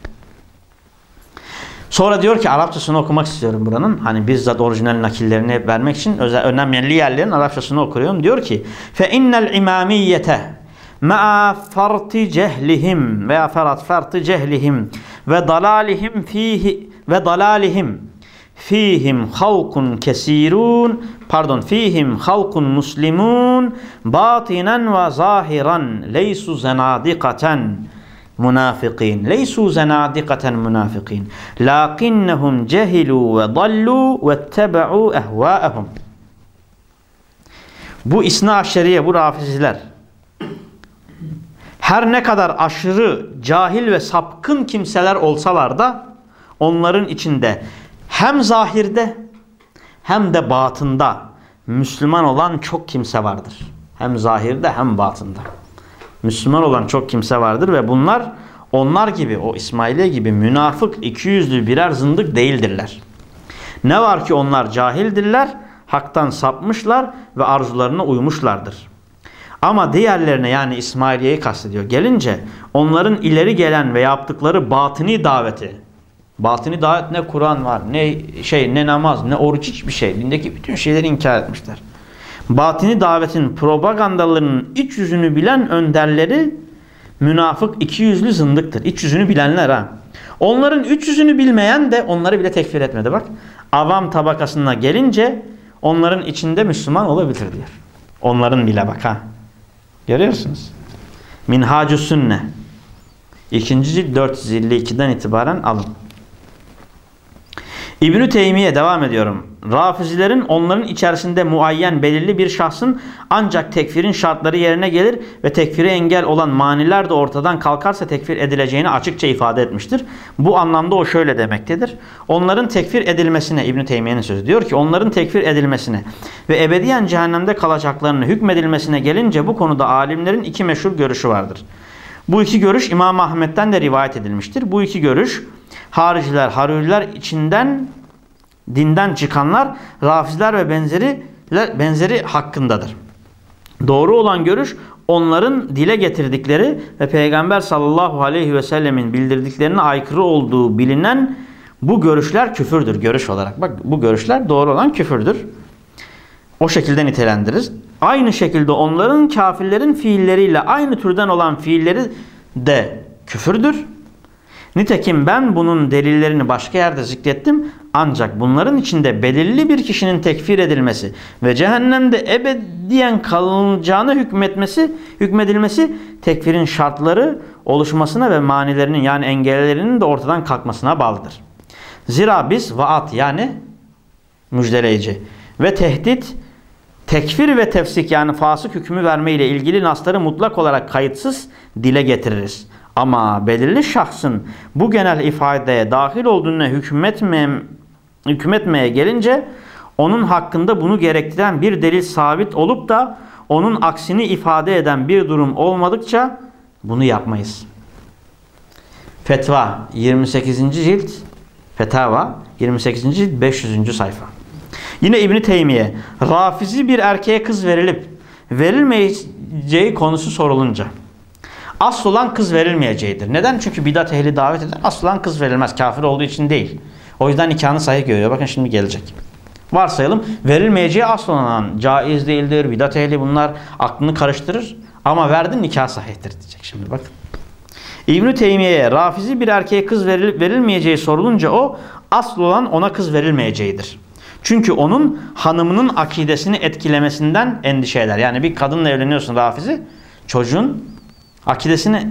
Sonra diyor ki Arapçasını okumak istiyorum buranın. Hani bizzat orijinal nakillerini vermek için özel, önemli yerlerin Arapçasını okuyorum. Diyor ki fe innel imamiyete ma'a farti cehlihim veya ferat farti cehlihim ve dalalihim fihi ve dalalihim fihim halkun kesirun. Pardon fihim halkun muslimun. Batinen ve zahiran leysu zenadikaten munafikin leysu zenadikaten munafikin lakinnehum cehilu ve dallu ve teba'u ehvaehum bu isna aşeriye bu rafiziler her ne kadar aşırı cahil ve sapkın kimseler olsalar da onların içinde hem zahirde hem de batında Müslüman olan çok kimse vardır. Hem zahirde hem batında. Müslüman olan çok kimse vardır ve bunlar onlar gibi o İsmailiye gibi münafık iki yüzlü birer zındık değildirler. Ne var ki onlar cahildirler, haktan sapmışlar ve arzularına uymuşlardır. Ama diğerlerine yani İsmailiye'yi kastediyor. Gelince onların ileri gelen ve yaptıkları batini daveti Batini davet ne Kur'an var, ne şey, ne namaz, ne oruç hiçbir şey. Dindeki bütün şeyleri inkar etmişler. Batini davetin propagandalarının iç yüzünü bilen önderleri münafık iki yüzlü zındıktır. İç yüzünü bilenler ha. Onların üç yüzünü bilmeyen de onları bile tekfir etmedi bak. Avam tabakasına gelince onların içinde Müslüman olabilir diyor. Onların bile bak ha. Görüyorsunuz. Minhacü Sünne. İkinci cilt 452'den itibaren alın. İbn-i Teymiye devam ediyorum. Rafizilerin onların içerisinde muayyen belirli bir şahsın ancak tekfirin şartları yerine gelir ve tekfiri engel olan maniler de ortadan kalkarsa tekfir edileceğini açıkça ifade etmiştir. Bu anlamda o şöyle demektedir. Onların tekfir edilmesine İbn Teymiye'nin sözü diyor ki onların tekfir edilmesine ve ebediyen cehennemde kalacaklarını hükmedilmesine gelince bu konuda alimlerin iki meşhur görüşü vardır. Bu iki görüş İmam Ahmet'ten de rivayet edilmiştir. Bu iki görüş hariciler, haruriler içinden dinden çıkanlar, rafizler ve benzeri benzeri hakkındadır. Doğru olan görüş onların dile getirdikleri ve Peygamber sallallahu aleyhi ve sellemin bildirdiklerine aykırı olduğu bilinen bu görüşler küfürdür görüş olarak. Bak bu görüşler doğru olan küfürdür. O şekilde nitelendiririz. Aynı şekilde onların kafirlerin fiilleriyle aynı türden olan fiilleri de küfürdür. Nitekim ben bunun delillerini başka yerde zikrettim. Ancak bunların içinde belirli bir kişinin tekfir edilmesi ve cehennemde ebediyen kalınacağını hükmetmesi, hükmedilmesi tekfirin şartları oluşmasına ve manilerinin yani engellerinin de ortadan kalkmasına bağlıdır. Zira biz vaat yani müjdeleyici ve tehdit tekfir ve tefsik yani fasık hükmü verme ile ilgili nasları mutlak olarak kayıtsız dile getiririz. Ama belirli şahsın bu genel ifadeye dahil olduğuna hükmetmem hükmetmeye gelince onun hakkında bunu gerektiren bir delil sabit olup da onun aksini ifade eden bir durum olmadıkça bunu yapmayız. Fetva 28. cilt Fetava 28. cilt 500. sayfa. Yine İbn Teymiye Rafizi bir erkeğe kız verilip verilmeyeceği konusu sorulunca asıl olan kız verilmeyeceğidir. Neden? Çünkü bidat ehli davet eder. Asıl olan kız verilmez. Kafir olduğu için değil. O yüzden nikahını sahih görüyor. Bakın şimdi gelecek. Varsayalım verilmeyeceği asıl olan caiz değildir. Bidat ehli bunlar aklını karıştırır. Ama verdin nikah sahihtir diyecek şimdi bakın. İbn-i Teymiye'ye rafizi bir erkeğe kız verilip verilmeyeceği sorulunca o asıl olan ona kız verilmeyeceğidir. Çünkü onun hanımının akidesini etkilemesinden endişe eder. Yani bir kadınla evleniyorsun rafizi çocuğun akidesini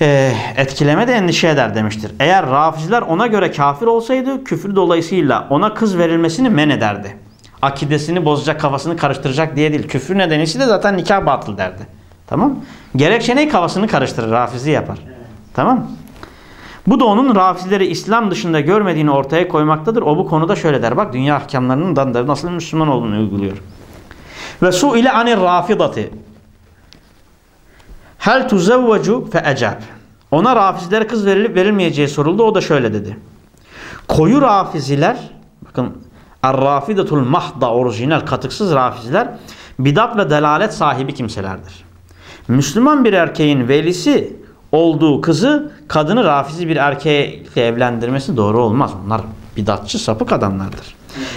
e, etkileme de endişe eder demiştir. Eğer rafiziler ona göre kafir olsaydı küfür dolayısıyla ona kız verilmesini men ederdi. Akidesini bozacak kafasını karıştıracak diye değil. Küfür nedeniyle de zaten nikah batıl derdi. Tamam Gerekçe ne kafasını karıştırır rafizi yapar. Tamam Bu da onun rafizleri İslam dışında görmediğini ortaya koymaktadır. O bu konuda şöyle der. Bak dünya ahkamlarının danları nasıl Müslüman olduğunu uyguluyor. Ve su ile anir rafidati Hel tuzevvecu fe ecab. Ona rafizlere kız verilip verilmeyeceği soruldu. O da şöyle dedi. Koyu rafiziler bakın Er-rafidatul mahda orijinal katıksız rafiziler bidat ve delalet sahibi kimselerdir. Müslüman bir erkeğin velisi olduğu kızı kadını rafizi bir erkeğe evlendirmesi doğru olmaz. Onlar bidatçı sapık adamlardır.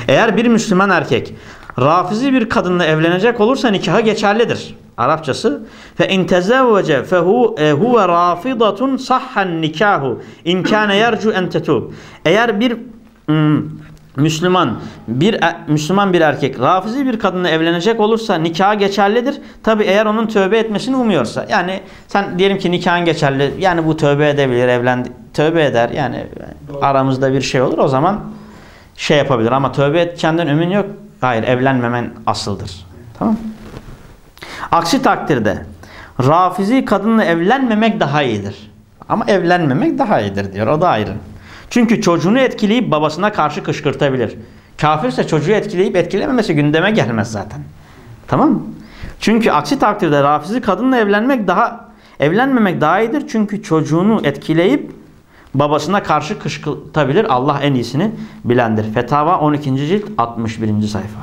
Eğer bir Müslüman erkek rafizi bir kadınla evlenecek olursa nikahı geçerlidir. Arapçası fe in tezevvece fehu e, huve rafidatun sahhan nikahu in kana yercu en. Eğer bir hmm, Müslüman bir e, Müslüman bir erkek rafizi bir kadınla evlenecek olursa nikahı geçerlidir. Tabi eğer onun tövbe etmesini umuyorsa. Yani sen diyelim ki nikahın geçerli. Yani bu tövbe edebilir, evlendi tövbe eder. Yani Doğru. aramızda bir şey olur. O zaman şey yapabilir ama tövbe edeceğinden ümin yok. Hayır, evlenmemen asıldır. Tamam? Aksi takdirde rafizi kadınla evlenmemek daha iyidir. Ama evlenmemek daha iyidir diyor. O da ayrı. Çünkü çocuğunu etkileyip babasına karşı kışkırtabilir. Kafirse çocuğu etkileyip etkilememesi gündeme gelmez zaten. Tamam mı? Çünkü aksi takdirde rafizi kadınla evlenmek daha evlenmemek daha iyidir. Çünkü çocuğunu etkileyip babasına karşı kışkırtabilir. Allah en iyisini bilendir. Fetava 12. cilt 61. sayfa.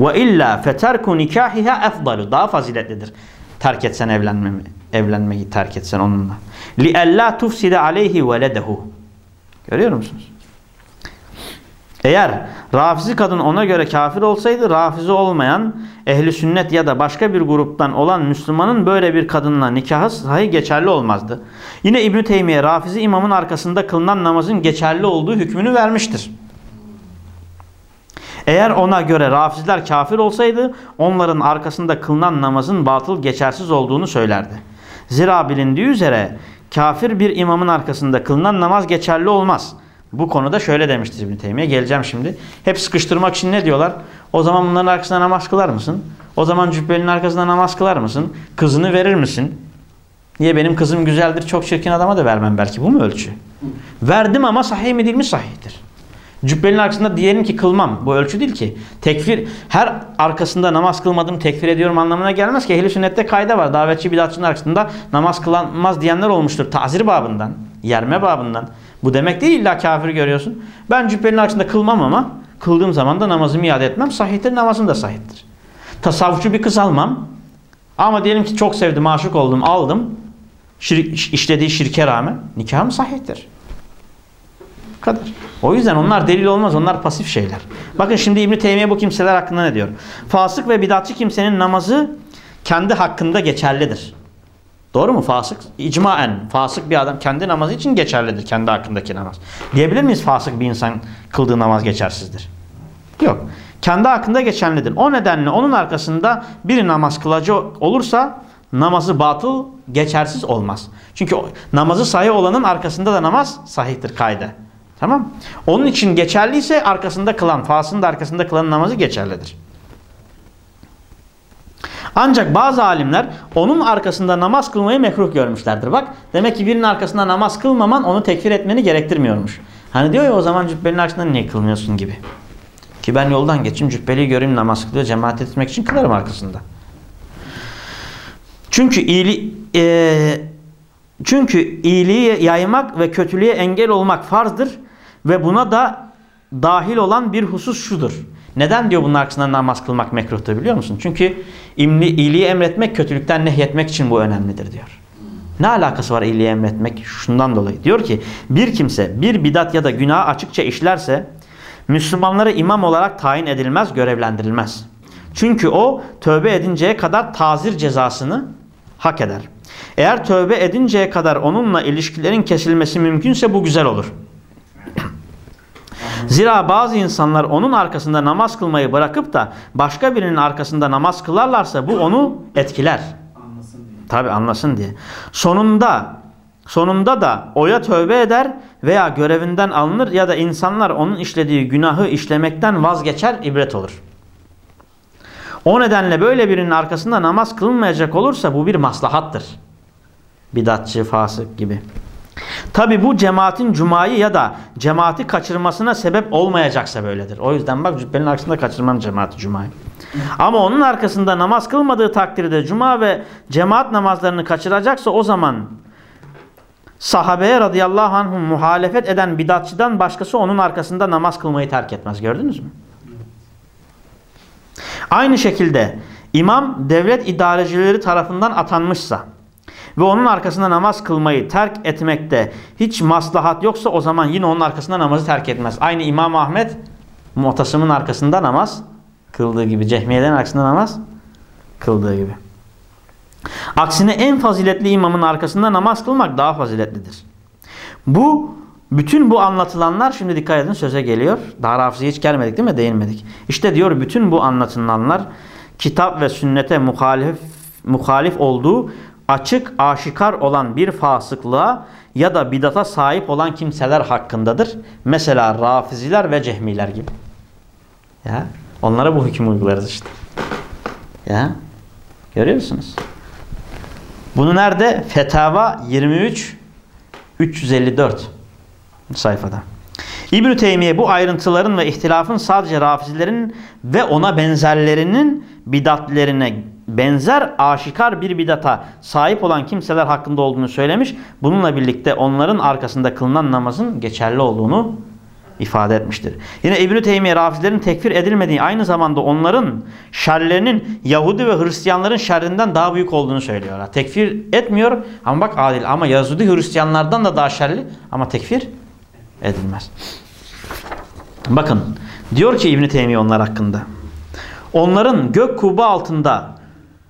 Ve illa feterku nikahiha efdalu. Daha faziletlidir. Terk etsen evlenmemi, evlenmeyi terk etsen onunla. Li ella tufside aleyhi veledehu. Görüyor musunuz? Eğer rafizi kadın ona göre kafir olsaydı rafizi olmayan ehli sünnet ya da başka bir gruptan olan Müslümanın böyle bir kadınla nikahı sahi geçerli olmazdı. Yine İbn Teymiye rafizi imamın arkasında kılınan namazın geçerli olduğu hükmünü vermiştir. Eğer ona göre rafizler kafir olsaydı onların arkasında kılınan namazın batıl geçersiz olduğunu söylerdi. Zira bilindiği üzere kafir bir imamın arkasında kılınan namaz geçerli olmaz. Bu konuda şöyle demiştir İbn Teymiye. Geleceğim şimdi. Hep sıkıştırmak için ne diyorlar? O zaman bunların arkasında namaz kılar mısın? O zaman cübbenin arkasında namaz kılar mısın? Kızını verir misin? Niye benim kızım güzeldir çok çirkin adama da vermem belki. Bu mu ölçü? Verdim ama sahih mi değil mi? Sahihtir. Cübbenin arkasında diyelim ki kılmam. Bu ölçü değil ki. Tekfir her arkasında namaz kılmadım tekfir ediyorum anlamına gelmez ki. Ehli sünnette kayda var. Davetçi bidatçının arkasında namaz kılanmaz diyenler olmuştur. Tazir babından, yerme babından. Bu demek değil illa kafir görüyorsun. Ben cübbenin arkasında kılmam ama kıldığım zaman da namazımı iade etmem. Sahihtir namazım da sahihtir. Tasavvufçu bir kız almam. Ama diyelim ki çok sevdim, aşık oldum, aldım. Şir işlediği şirke rağmen nikahım sahihtir. Bu kadar. O yüzden onlar delil olmaz. Onlar pasif şeyler. Bakın şimdi İbn Teymiye bu kimseler hakkında ne diyor? Fasık ve bidatçı kimsenin namazı kendi hakkında geçerlidir. Doğru mu? Fasık icmaen fasık bir adam kendi namazı için geçerlidir. Kendi hakkındaki namaz. Diyebilir miyiz fasık bir insan kıldığı namaz geçersizdir? Yok. Kendi hakkında geçerlidir. O nedenle onun arkasında bir namaz kılacı olursa namazı batıl geçersiz olmaz. Çünkü namazı sahih olanın arkasında da namaz sahihtir kayda. Tamam. Onun için geçerliyse arkasında kılan, fasının da arkasında kılan namazı geçerlidir. Ancak bazı alimler onun arkasında namaz kılmayı mekruh görmüşlerdir. Bak demek ki birinin arkasında namaz kılmaman onu tekfir etmeni gerektirmiyormuş. Hani diyor ya o zaman cübbenin arkasında niye kılmıyorsun gibi. Ki ben yoldan geçeyim cübbeliyi göreyim namaz kılıyor cemaat etmek için kılarım arkasında. Çünkü iyili, e, çünkü iyiliği yaymak ve kötülüğe engel olmak farzdır ve buna da dahil olan bir husus şudur. Neden diyor bunun arkasında namaz kılmak mekruhtur biliyor musun? Çünkü iyiliği emretmek kötülükten nehyetmek için bu önemlidir diyor. Ne alakası var iyiliği emretmek? Şundan dolayı. Diyor ki bir kimse bir bidat ya da günah açıkça işlerse Müslümanlara imam olarak tayin edilmez, görevlendirilmez. Çünkü o tövbe edinceye kadar tazir cezasını hak eder. Eğer tövbe edinceye kadar onunla ilişkilerin kesilmesi mümkünse bu güzel olur. Zira bazı insanlar onun arkasında namaz kılmayı bırakıp da başka birinin arkasında namaz kılarlarsa bu onu etkiler. Tabi anlasın diye. Sonunda sonunda da oya tövbe eder veya görevinden alınır ya da insanlar onun işlediği günahı işlemekten vazgeçer ibret olur. O nedenle böyle birinin arkasında namaz kılınmayacak olursa bu bir maslahattır. Bidatçı, fasık gibi. Tabi bu cemaatin cumayı ya da cemaati kaçırmasına sebep olmayacaksa böyledir. O yüzden bak cübbenin arkasında kaçırmam cemaati cumayı. Ama onun arkasında namaz kılmadığı takdirde cuma ve cemaat namazlarını kaçıracaksa o zaman sahabeye radıyallahu anhum muhalefet eden bidatçıdan başkası onun arkasında namaz kılmayı terk etmez. Gördünüz mü? Aynı şekilde imam devlet idarecileri tarafından atanmışsa ve onun arkasında namaz kılmayı terk etmekte hiç maslahat yoksa o zaman yine onun arkasında namazı terk etmez. Aynı İmam Ahmet Muhtasım'ın arkasında namaz kıldığı gibi. Cehmiyelerin arkasında namaz kıldığı gibi. Aksine en faziletli imamın arkasında namaz kılmak daha faziletlidir. Bu bütün bu anlatılanlar şimdi dikkat edin söze geliyor. Daha hafızaya hiç gelmedik değil mi? Değinmedik. İşte diyor bütün bu anlatılanlar kitap ve sünnete muhalif, muhalif olduğu açık aşikar olan bir fasıklığa ya da bidata sahip olan kimseler hakkındadır. Mesela rafiziler ve cehmiler gibi. Ya onlara bu hüküm uygularız işte. Ya görüyor musunuz? Bunu nerede? Fetava 23 354 sayfada. İbn-i Teymiye bu ayrıntıların ve ihtilafın sadece rafizilerin ve ona benzerlerinin bidatlerine benzer aşikar bir bidata sahip olan kimseler hakkında olduğunu söylemiş. Bununla birlikte onların arkasında kılınan namazın geçerli olduğunu ifade etmiştir. Yine İbn-i Teymiye rafizilerin tekfir edilmediği aynı zamanda onların şerlerinin Yahudi ve Hristiyanların şerrinden daha büyük olduğunu söylüyorlar. Tekfir etmiyor ama bak adil ama Yahudi Hristiyanlardan da daha şerli ama tekfir edilmez. Bakın diyor ki İbn Teymiye onlar hakkında. Onların gök kubbe altında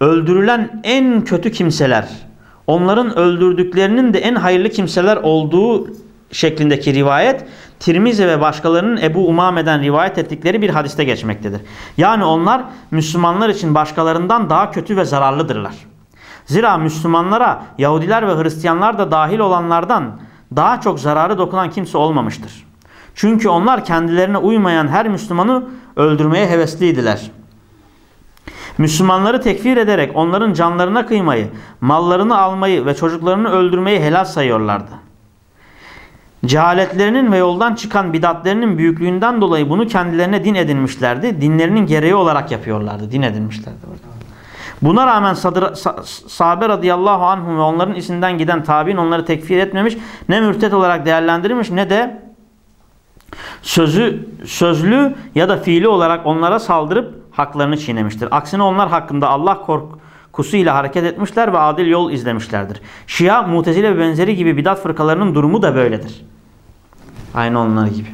öldürülen en kötü kimseler, onların öldürdüklerinin de en hayırlı kimseler olduğu şeklindeki rivayet Tirmizi ve başkalarının Ebu Umame'den rivayet ettikleri bir hadiste geçmektedir. Yani onlar Müslümanlar için başkalarından daha kötü ve zararlıdırlar. Zira Müslümanlara Yahudiler ve Hristiyanlar da dahil olanlardan daha çok zararı dokunan kimse olmamıştır. Çünkü onlar kendilerine uymayan her Müslümanı öldürmeye hevesliydiler. Müslümanları tekfir ederek onların canlarına kıymayı, mallarını almayı ve çocuklarını öldürmeyi helal sayıyorlardı. Cehaletlerinin ve yoldan çıkan bidatlerinin büyüklüğünden dolayı bunu kendilerine din edinmişlerdi. Dinlerinin gereği olarak yapıyorlardı. Din edinmişlerdi. Buna rağmen sadır, sahabe radıyallahu anhum ve onların isinden giden tabi'in onları tekfir etmemiş. Ne mürtet olarak değerlendirilmiş ne de sözü sözlü ya da fiili olarak onlara saldırıp haklarını çiğnemiştir. Aksine onlar hakkında Allah korkusuyla hareket etmişler ve adil yol izlemişlerdir. Şia, Mutezile ve benzeri gibi bidat fırkalarının durumu da böyledir. Aynı onlar gibi.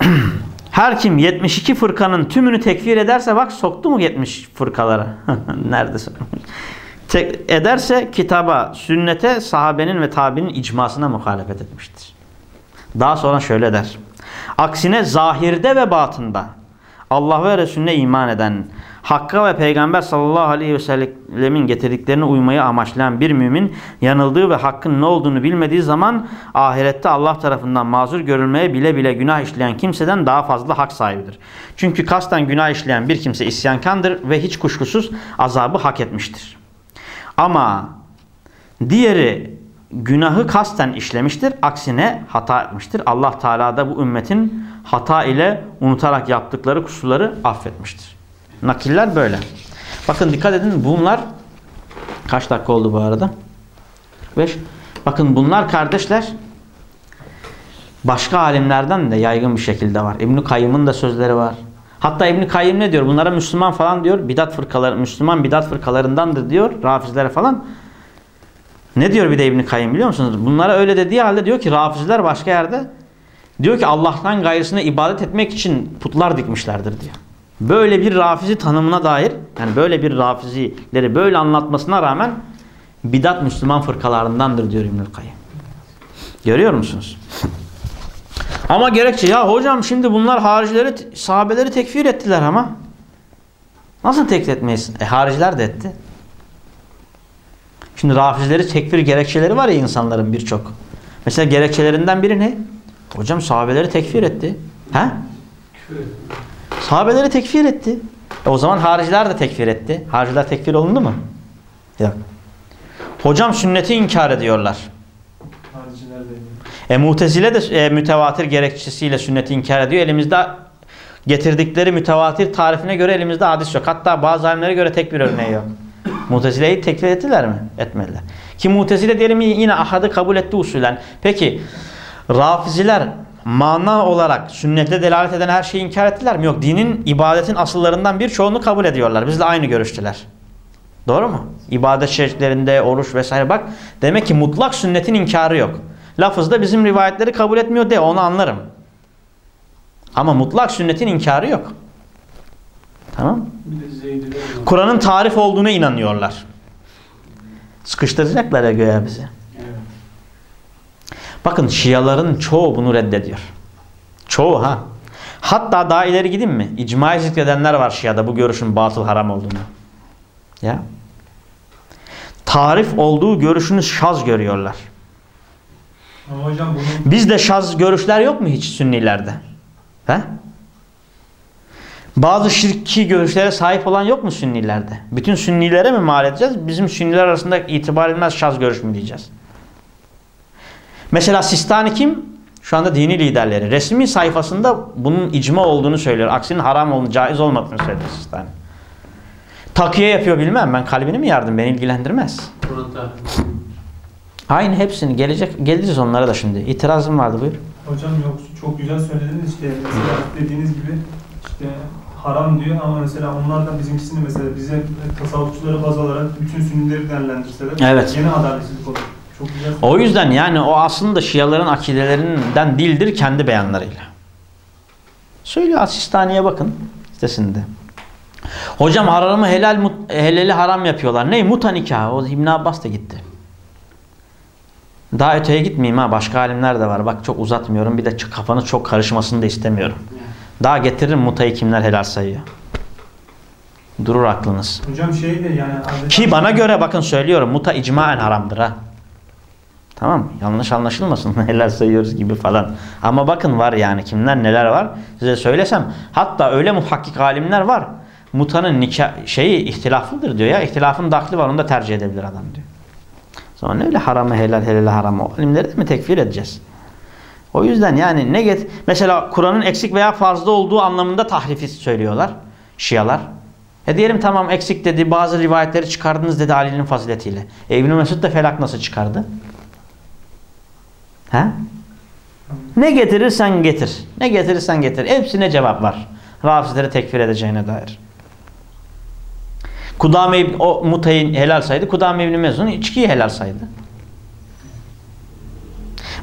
Her kim 72 fırkanın tümünü tekfir ederse bak soktu mu 70 fırkalara? Nerede Tek ederse kitaba, sünnete, sahabenin ve tabinin icmasına muhalefet etmiştir. Daha sonra şöyle der. Aksine zahirde ve batında Allah ve Resulüne iman eden, Hakka ve Peygamber sallallahu aleyhi ve sellemin getirdiklerine uymayı amaçlayan bir mümin yanıldığı ve hakkın ne olduğunu bilmediği zaman ahirette Allah tarafından mazur görülmeye bile bile günah işleyen kimseden daha fazla hak sahibidir. Çünkü kasten günah işleyen bir kimse isyankandır ve hiç kuşkusuz azabı hak etmiştir. Ama diğeri günahı kasten işlemiştir. Aksine hata etmiştir. Allah Teala da bu ümmetin hata ile unutarak yaptıkları kusurları affetmiştir. Nakiller böyle. Bakın dikkat edin bunlar kaç dakika oldu bu arada? 5. Bakın bunlar kardeşler başka alimlerden de yaygın bir şekilde var. İbn Kayyım'ın da sözleri var. Hatta İbn Kayyım ne diyor? Bunlara Müslüman falan diyor. Bidat fırkaları Müslüman bidat fırkalarındandır diyor. Rafizlere falan. Ne diyor bir de İbn Kayyım biliyor musunuz? Bunlara öyle dediği halde diyor ki Rafizler başka yerde diyor ki Allah'tan gayrısına ibadet etmek için putlar dikmişlerdir diyor. Böyle bir Rafizi tanımına dair yani böyle bir Rafizileri böyle anlatmasına rağmen bidat Müslüman fırkalarındandır diyor İbn Kayyım. Görüyor musunuz? Ama gerekçe ya hocam şimdi bunlar haricileri sahabeleri tekfir ettiler ama. Nasıl tekfir etmeyiz? E hariciler de etti. Şimdi rafizleri tekfir gerekçeleri var ya insanların birçok. Mesela gerekçelerinden biri ne? Hocam sahabeleri tekfir etti. He? Sahabeleri tekfir etti. E o zaman hariciler de tekfir etti. Hariciler tekfir olundu mu? Yok. Hocam sünneti inkar ediyorlar. Hariciler de. E mutezile de e, mütevatir gerekçesiyle sünneti inkar ediyor. Elimizde getirdikleri mütevatir tarifine göre elimizde hadis yok. Hatta bazı alimlere göre tek bir örneği yok. Mutezile'yi tekfir ettiler mi? Etmediler. Ki mutezile diyelim yine ahadı kabul etti usulen. Peki rafiziler mana olarak sünnete delalet eden her şeyi inkar ettiler mi? Yok. Dinin, ibadetin asıllarından birçoğunu kabul ediyorlar. Bizle aynı görüştüler. Doğru mu? İbadet şeriflerinde, oruç vesaire bak. Demek ki mutlak sünnetin inkarı yok. Lafızda bizim rivayetleri kabul etmiyor de onu anlarım. Ama mutlak sünnetin inkarı yok. Tamam Bir. Kur'an'ın tarif olduğuna inanıyorlar. Sıkıştıracaklar ya göğe bizi. Bakın Şiaların çoğu bunu reddediyor. Çoğu ha. Hatta daha ileri gideyim mi? İcmai zikredenler var Şia'da bu görüşün batıl haram olduğunu. Ya. Tarif olduğu görüşünü şaz görüyorlar. Ama hocam bunun Bizde şaz görüşler yok mu hiç sünnilerde? He? Bazı şirki görüşlere sahip olan yok mu sünnilerde? Bütün sünnilere mi mal edeceğiz? Bizim sünniler arasında itibar edilmez şaz görüş mü diyeceğiz? Mesela Sistani kim? Şu anda dini liderleri. Resmi sayfasında bunun icma olduğunu söylüyor. Aksinin haram olduğunu, caiz olmadığını söylüyor Sistani. Takiye yapıyor bilmem. Ben kalbini mi yardım? Beni ilgilendirmez. Aynı hepsini. Gelecek, geliriz onlara da şimdi. İtirazım vardı buyur. hocam yok çok güzel söylediniz işte mesela dediğiniz gibi işte haram diyor ama mesela onlar da bizimkisini mesela bize tasavvufçuları baz alarak bütün sünnileri değerlendirseler Evet. yine adaletsizlik olur. O yüzden yani o aslında Şiaların akidelerinden değildir kendi beyanlarıyla. Söylüyor Asistani'ye bakın sitesinde. Hocam haramı helal helali haram yapıyorlar. Ne? Muta nikahı. O İbn Abbas da gitti. Daha öteye gitmeyeyim ha. Başka alimler de var. Bak çok uzatmıyorum. Bir de kafanız çok karışmasını da istemiyorum. Daha getiririm mutayı kimler helal sayıyor. Durur aklınız. Hocam şey de yani Ki bana göre bakın söylüyorum muta icmaen haramdır ha. Tamam mı? Yanlış anlaşılmasın. Neler sayıyoruz gibi falan. Ama bakın var yani kimler neler var. Size söylesem. Hatta öyle muhakkik alimler var. Mutanın nikah şeyi ihtilaflıdır diyor ya. İhtilafın dahli var onu da tercih edebilir adam diyor. Sonra öyle haramı helal helal haramı. Alimleri de mi tekfir edeceğiz? O yüzden yani ne get mesela Kur'an'ın eksik veya fazla olduğu anlamında tahrifi söylüyorlar Şialar. E diyelim tamam eksik dedi bazı rivayetleri çıkardınız dedi Ali'nin faziletiyle. E İbn Mesud da felak nasıl çıkardı? He? Ne getirirsen getir. Ne getirirsen getir. Hepsine cevap var. Rafizleri tekfir edeceğine dair. Kudame İbn- o mutayı helal saydı. Kudame İbni Mezun içkiyi helal saydı.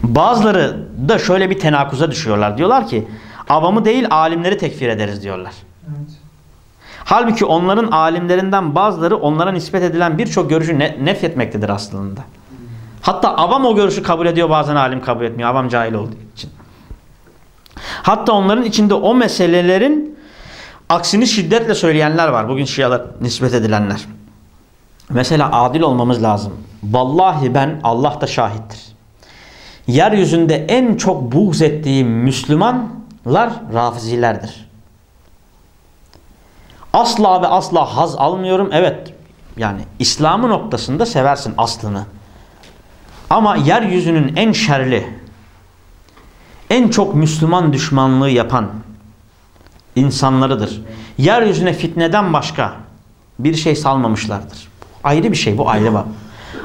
Bazıları da şöyle bir tenakuza düşüyorlar. Diyorlar ki avamı değil alimleri tekfir ederiz diyorlar. Evet. Halbuki onların alimlerinden bazıları onlara nispet edilen birçok görüşü ne, nefretmektedir aslında. Hatta avam o görüşü kabul ediyor bazen alim kabul etmiyor. Avam cahil olduğu için. Hatta onların içinde o meselelerin aksini şiddetle söyleyenler var. Bugün Şialar nispet edilenler. Mesela adil olmamız lazım. Vallahi ben Allah da şahittir. Yeryüzünde en çok buğz ettiğim Müslümanlar rafizilerdir. Asla ve asla haz almıyorum. Evet yani İslam'ı noktasında seversin aslını. Ama yeryüzünün en şerli, en çok Müslüman düşmanlığı yapan insanlarıdır. Yeryüzüne fitneden başka bir şey salmamışlardır. Ayrı bir şey bu ayrı bak.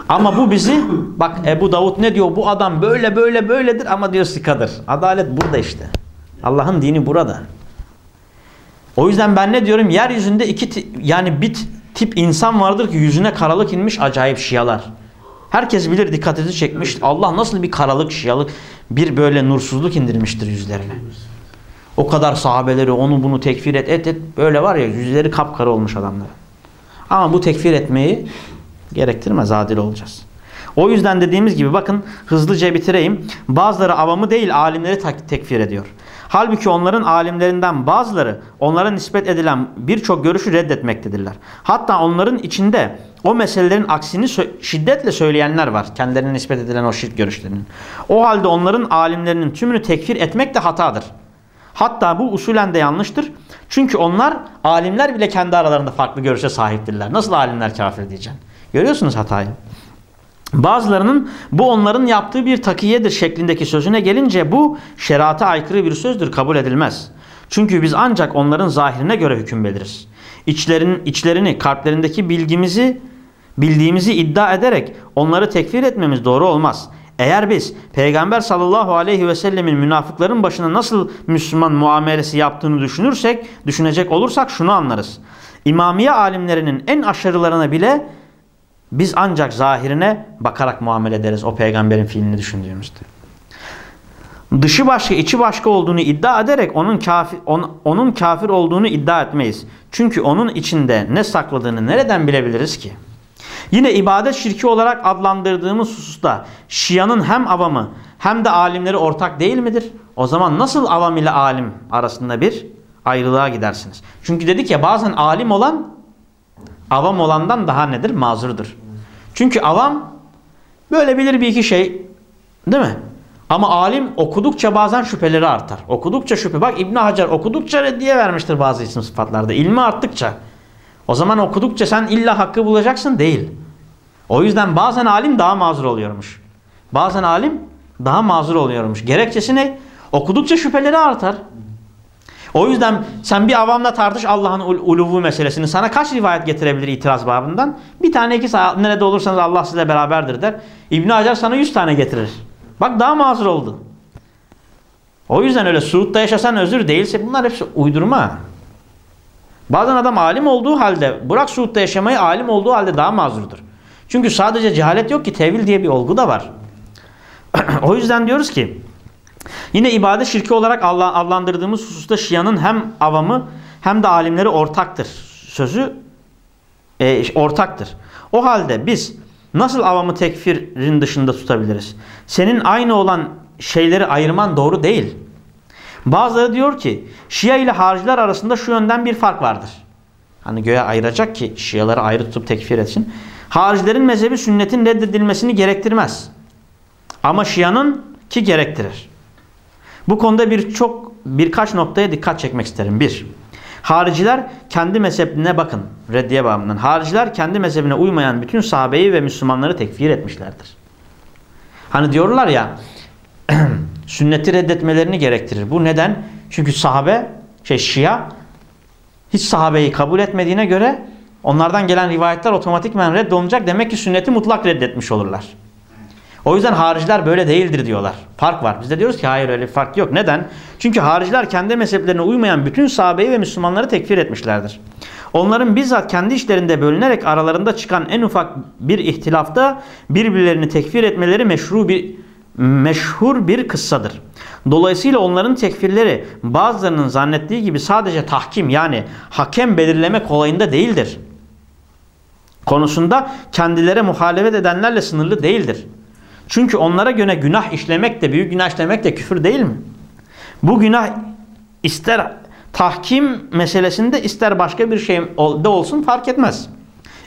Ama bu bizi bak Ebu Davud ne diyor? Bu adam böyle böyle böyledir ama diyor sikadır. Adalet burada işte. Allah'ın dini burada. O yüzden ben ne diyorum? Yeryüzünde iki yani bir tip insan vardır ki yüzüne karalık inmiş acayip şialar. Herkes bilir dikkatinizi çekmiş. Allah nasıl bir karalık şialık bir böyle nursuzluk indirmiştir yüzlerine. O kadar sahabeleri onu bunu tekfir et et et böyle var ya yüzleri kapkara olmuş adamlar. Ama bu tekfir etmeyi gerektirmez adil olacağız. O yüzden dediğimiz gibi bakın hızlıca bitireyim. Bazıları avamı değil alimleri tekfir ediyor. Halbuki onların alimlerinden bazıları onlara nispet edilen birçok görüşü reddetmektedirler. Hatta onların içinde o meselelerin aksini şiddetle söyleyenler var. Kendilerine nispet edilen o şirk görüşlerinin. O halde onların alimlerinin tümünü tekfir etmek de hatadır. Hatta bu usulen de yanlıştır. Çünkü onlar alimler bile kendi aralarında farklı görüşe sahiptirler. Nasıl alimler kafir diyeceksin? Görüyorsunuz hatayı. Bazılarının bu onların yaptığı bir takiyedir şeklindeki sözüne gelince bu şerata aykırı bir sözdür kabul edilmez. Çünkü biz ancak onların zahirine göre hüküm veririz. İçlerin, içlerini, kalplerindeki bilgimizi, bildiğimizi iddia ederek onları tekfir etmemiz doğru olmaz. Eğer biz Peygamber sallallahu aleyhi ve sellemin münafıkların başına nasıl Müslüman muamelesi yaptığını düşünürsek, düşünecek olursak şunu anlarız. İmamiye alimlerinin en aşırılarına bile biz ancak zahirine bakarak muamele ederiz o peygamberin fiilini düşündüğümüzde. Dışı başka içi başka olduğunu iddia ederek onun kafir, on, onun kafir olduğunu iddia etmeyiz. Çünkü onun içinde ne sakladığını nereden bilebiliriz ki? Yine ibadet şirki olarak adlandırdığımız hususta Şia'nın hem avamı hem de alimleri ortak değil midir? O zaman nasıl avam ile alim arasında bir ayrılığa gidersiniz? Çünkü dedik ya bazen alim olan avam olandan daha nedir? Mazurdur. Çünkü avam böyle bilir bir iki şey değil mi? Ama alim okudukça bazen şüpheleri artar. Okudukça şüphe. Bak İbn Hacer okudukça reddiye vermiştir bazı isim sıfatlarda. İlmi arttıkça. O zaman okudukça sen illa hakkı bulacaksın değil. O yüzden bazen alim daha mazur oluyormuş. Bazen alim daha mazur oluyormuş. Gerekçesi ne? Okudukça şüpheleri artar. O yüzden sen bir avamla tartış Allah'ın uluvu meselesini. Sana kaç rivayet getirebilir itiraz babından? Bir tane iki nerede olursanız Allah size beraberdir der. İbn Hacer sana yüz tane getirir. Bak daha mazur oldu. O yüzden öyle Suud'da yaşasan özür değilse bunlar hepsi uydurma. Bazen adam alim olduğu halde bırak Suud'da yaşamayı alim olduğu halde daha mazurdur. Çünkü sadece cehalet yok ki tevil diye bir olgu da var. o yüzden diyoruz ki Yine ibadet şirki olarak adlandırdığımız hususta Şia'nın hem avamı hem de alimleri ortaktır. Sözü e, ortaktır. O halde biz nasıl avamı tekfirin dışında tutabiliriz? Senin aynı olan şeyleri ayırman doğru değil. Bazıları diyor ki Şia ile hariciler arasında şu yönden bir fark vardır. Hani göğe ayıracak ki Şiaları ayrı tutup tekfir etsin. Haricilerin mezhebi sünnetin reddedilmesini gerektirmez. Ama Şia'nın ki gerektirir. Bu konuda birçok birkaç noktaya dikkat çekmek isterim. Bir, hariciler kendi mezhebine bakın. Reddiye bağımından. Hariciler kendi mezhebine uymayan bütün sahabeyi ve Müslümanları tekfir etmişlerdir. Hani diyorlar ya sünneti reddetmelerini gerektirir. Bu neden? Çünkü sahabe, şey Şia hiç sahabeyi kabul etmediğine göre onlardan gelen rivayetler otomatikmen reddolunacak. Demek ki sünneti mutlak reddetmiş olurlar. O yüzden hariciler böyle değildir diyorlar. Fark var. Biz de diyoruz ki hayır öyle bir fark yok. Neden? Çünkü hariciler kendi mezheplerine uymayan bütün sahabeyi ve Müslümanları tekfir etmişlerdir. Onların bizzat kendi işlerinde bölünerek aralarında çıkan en ufak bir ihtilafta birbirlerini tekfir etmeleri meşru bir meşhur bir kıssadır. Dolayısıyla onların tekfirleri bazılarının zannettiği gibi sadece tahkim yani hakem belirleme kolayında değildir. Konusunda kendilere muhalefet edenlerle sınırlı değildir. Çünkü onlara göre günah işlemek de büyük günah işlemek de küfür değil mi? Bu günah ister tahkim meselesinde ister başka bir şey de olsun fark etmez.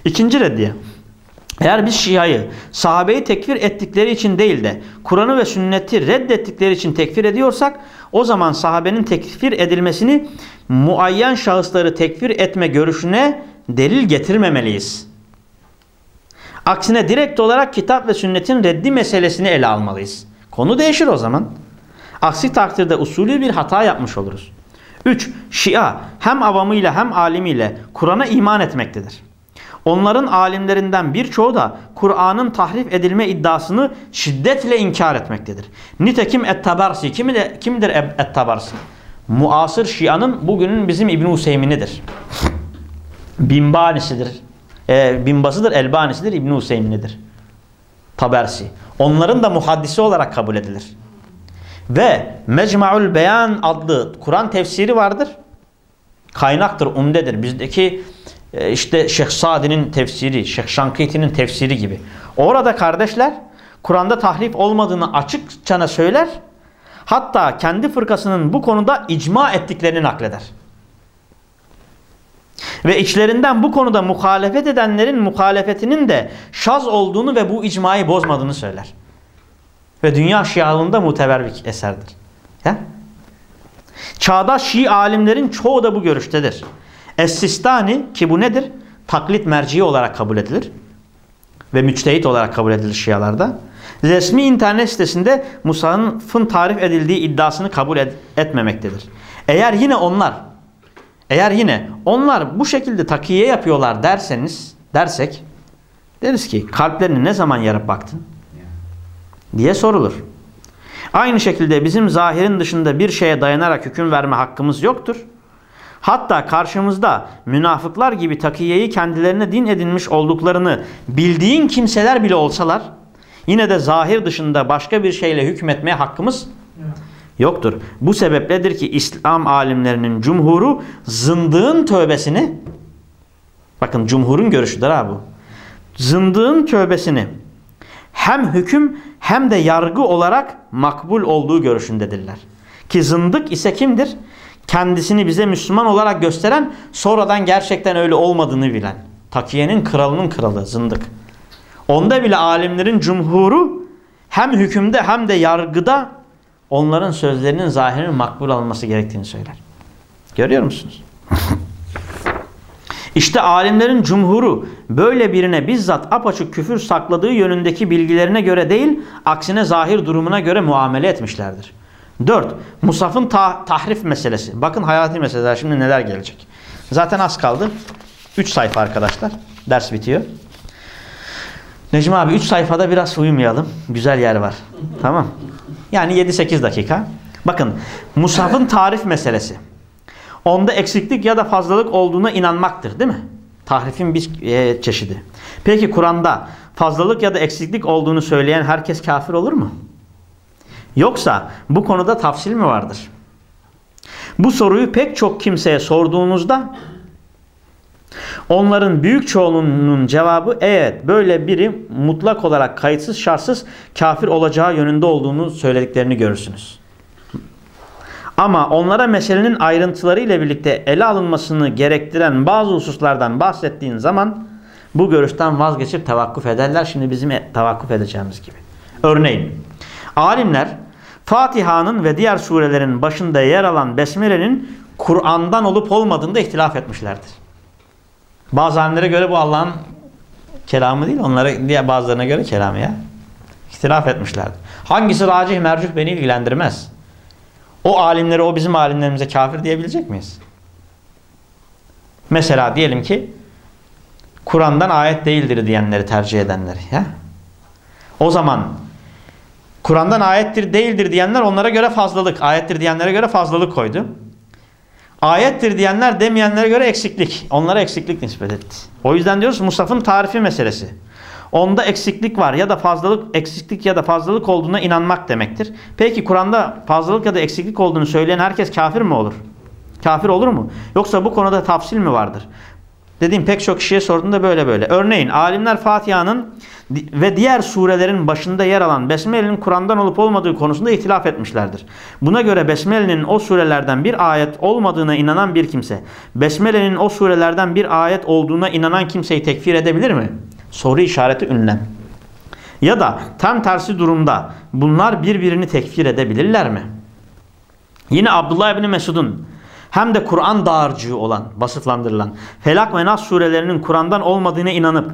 İkinci reddiye. Eğer biz Şia'yı sahabeyi tekfir ettikleri için değil de Kur'an'ı ve sünneti reddettikleri için tekfir ediyorsak o zaman sahabenin tekfir edilmesini muayyen şahısları tekfir etme görüşüne delil getirmemeliyiz. Aksine direkt olarak kitap ve sünnetin reddi meselesini ele almalıyız. Konu değişir o zaman. Aksi takdirde usulü bir hata yapmış oluruz. 3. Şia hem avamıyla hem alimiyle Kur'an'a iman etmektedir. Onların alimlerinden birçoğu da Kur'an'ın tahrif edilme iddiasını şiddetle inkar etmektedir. Nitekim Et-Tabarsi kimdir, kimdir Et-Tabarsi? Muasır Şia'nın bugünün bizim İbn Hüseymin'idir. Binbanisidir. E, binbasıdır, Elbanisidir, İbn Hüseymin'idir. Tabersi. Onların da muhaddisi olarak kabul edilir. Ve Mecmu'ul Beyan adlı Kur'an tefsiri vardır. Kaynaktır, umdedir. Bizdeki e, işte Şeyh Sadi'nin tefsiri, Şeyh Şankiti'nin tefsiri gibi. Orada kardeşler Kur'an'da tahrif olmadığını açıkçana söyler. Hatta kendi fırkasının bu konuda icma ettiklerini nakleder. Ve içlerinden bu konuda muhalefet edenlerin muhalefetinin de şaz olduğunu ve bu icmayı bozmadığını söyler. Ve dünya şialığında muteber bir eserdir. Ya? Çağdaş Şii alimlerin çoğu da bu görüştedir. Es-Sistani ki bu nedir? Taklit merciği olarak kabul edilir. Ve müçtehit olarak kabul edilir Şialarda. Resmi internet sitesinde Musa'nın tarif edildiği iddiasını kabul et etmemektedir. Eğer yine onlar eğer yine onlar bu şekilde takiye yapıyorlar derseniz dersek deriz ki kalplerini ne zaman yarıp baktın? diye sorulur. Aynı şekilde bizim zahirin dışında bir şeye dayanarak hüküm verme hakkımız yoktur. Hatta karşımızda münafıklar gibi takiyeyi kendilerine din edinmiş olduklarını bildiğin kimseler bile olsalar yine de zahir dışında başka bir şeyle hükmetmeye hakkımız yoktur. Bu sebepledir ki İslam alimlerinin cumhuru zındığın tövbesini bakın cumhurun görüşüdür ha bu. Zındığın tövbesini hem hüküm hem de yargı olarak makbul olduğu görüşündedirler. Ki zındık ise kimdir? Kendisini bize Müslüman olarak gösteren sonradan gerçekten öyle olmadığını bilen. Takiyenin kralının kralı zındık. Onda bile alimlerin cumhuru hem hükümde hem de yargıda onların sözlerinin zahirinin makbul alınması gerektiğini söyler. Görüyor musunuz? İşte alimlerin cumhuru böyle birine bizzat apaçık küfür sakladığı yönündeki bilgilerine göre değil, aksine zahir durumuna göre muamele etmişlerdir. 4. Musaf'ın ta tahrif meselesi. Bakın hayati meseleler şimdi neler gelecek. Zaten az kaldı. 3 sayfa arkadaşlar. Ders bitiyor. Necmi abi 3 sayfada biraz uyumayalım. Güzel yer var. Tamam. Yani 7-8 dakika. Bakın Musaf'ın tarif meselesi onda eksiklik ya da fazlalık olduğuna inanmaktır değil mi? Tahrifin bir e, çeşidi. Peki Kur'an'da fazlalık ya da eksiklik olduğunu söyleyen herkes kafir olur mu? Yoksa bu konuda tafsil mi vardır? Bu soruyu pek çok kimseye sorduğunuzda onların büyük çoğunluğunun cevabı evet böyle biri mutlak olarak kayıtsız şartsız kafir olacağı yönünde olduğunu söylediklerini görürsünüz. Ama onlara meselenin ayrıntıları ile birlikte ele alınmasını gerektiren bazı hususlardan bahsettiğin zaman bu görüşten vazgeçip tevakkuf ederler. Şimdi bizim e, tevakkuf edeceğimiz gibi. Örneğin alimler Fatiha'nın ve diğer surelerin başında yer alan Besmele'nin Kur'an'dan olup olmadığında ihtilaf etmişlerdir. Bazı alimlere göre bu Allah'ın kelamı değil, onlara diğer bazılarına göre kelamı ya. İhtilaf etmişlerdir. Hangisi racih mercuh beni ilgilendirmez. O alimleri o bizim alimlerimize kafir diyebilecek miyiz? Mesela diyelim ki Kur'an'dan ayet değildir diyenleri tercih edenleri. Ya? O zaman Kur'an'dan ayettir değildir diyenler onlara göre fazlalık. Ayettir diyenlere göre fazlalık koydu. Ayettir diyenler demeyenlere göre eksiklik. Onlara eksiklik nispet etti. O yüzden diyoruz Musaf'ın tarifi meselesi onda eksiklik var ya da fazlalık eksiklik ya da fazlalık olduğuna inanmak demektir. Peki Kur'an'da fazlalık ya da eksiklik olduğunu söyleyen herkes kafir mi olur? Kafir olur mu? Yoksa bu konuda tafsil mi vardır? Dediğim pek çok kişiye sorduğunda böyle böyle. Örneğin alimler Fatiha'nın ve diğer surelerin başında yer alan Besmele'nin Kur'an'dan olup olmadığı konusunda ihtilaf etmişlerdir. Buna göre Besmele'nin o surelerden bir ayet olmadığına inanan bir kimse, Besmele'nin o surelerden bir ayet olduğuna inanan kimseyi tekfir edebilir mi? Soru işareti ünlem. Ya da tam tersi durumda bunlar birbirini tekfir edebilirler mi? Yine Abdullah ibn Mesud'un hem de Kur'an dağarcığı olan, basıflandırılan Felak ve Nas surelerinin Kur'an'dan olmadığına inanıp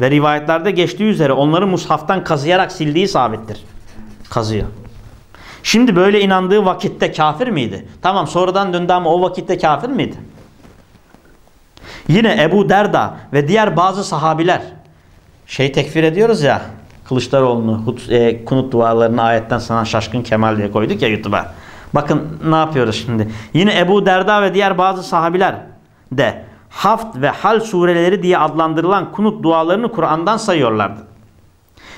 ve rivayetlerde geçtiği üzere onları mushaftan kazıyarak sildiği sabittir. Kazıyor. Şimdi böyle inandığı vakitte kafir miydi? Tamam sonradan döndü ama o vakitte kafir miydi? Yine Ebu Derda ve diğer bazı sahabiler şey tekfir ediyoruz ya Kılıçdaroğlu'nu e, kunut dualarını ayetten sana şaşkın Kemal diye koyduk ya YouTube'a. Bakın ne yapıyoruz şimdi. Yine Ebu Derda ve diğer bazı sahabiler de Haft ve Hal sureleri diye adlandırılan kunut dualarını Kur'an'dan sayıyorlardı.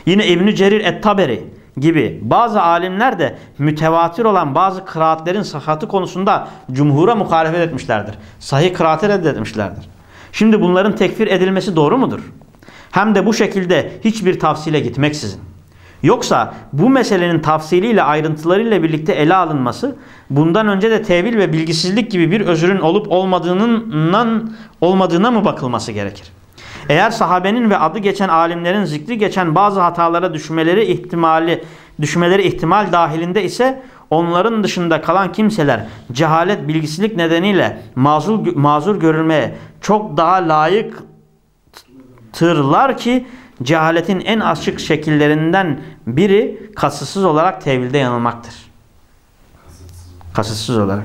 Yine İbn Cerir et-Taberi gibi bazı alimler de mütevatir olan bazı kıraatlerin sahatı konusunda cumhura muhalefet etmişlerdir. Sahih kıraatı reddetmişlerdir. Şimdi bunların tekfir edilmesi doğru mudur? Hem de bu şekilde hiçbir tavsile gitmeksizin. Yoksa bu meselenin tafsiliyle ayrıntılarıyla birlikte ele alınması bundan önce de tevil ve bilgisizlik gibi bir özrün olup olmadığının olmadığına mı bakılması gerekir? Eğer sahabenin ve adı geçen alimlerin zikri geçen bazı hatalara düşmeleri ihtimali düşmeleri ihtimal dahilinde ise onların dışında kalan kimseler cehalet bilgisizlik nedeniyle mazur, mazur görülmeye çok daha layık tırlar ki cehaletin en açık şekillerinden biri kasıtsız olarak tevilde yanılmaktır. Kasıtsız olarak.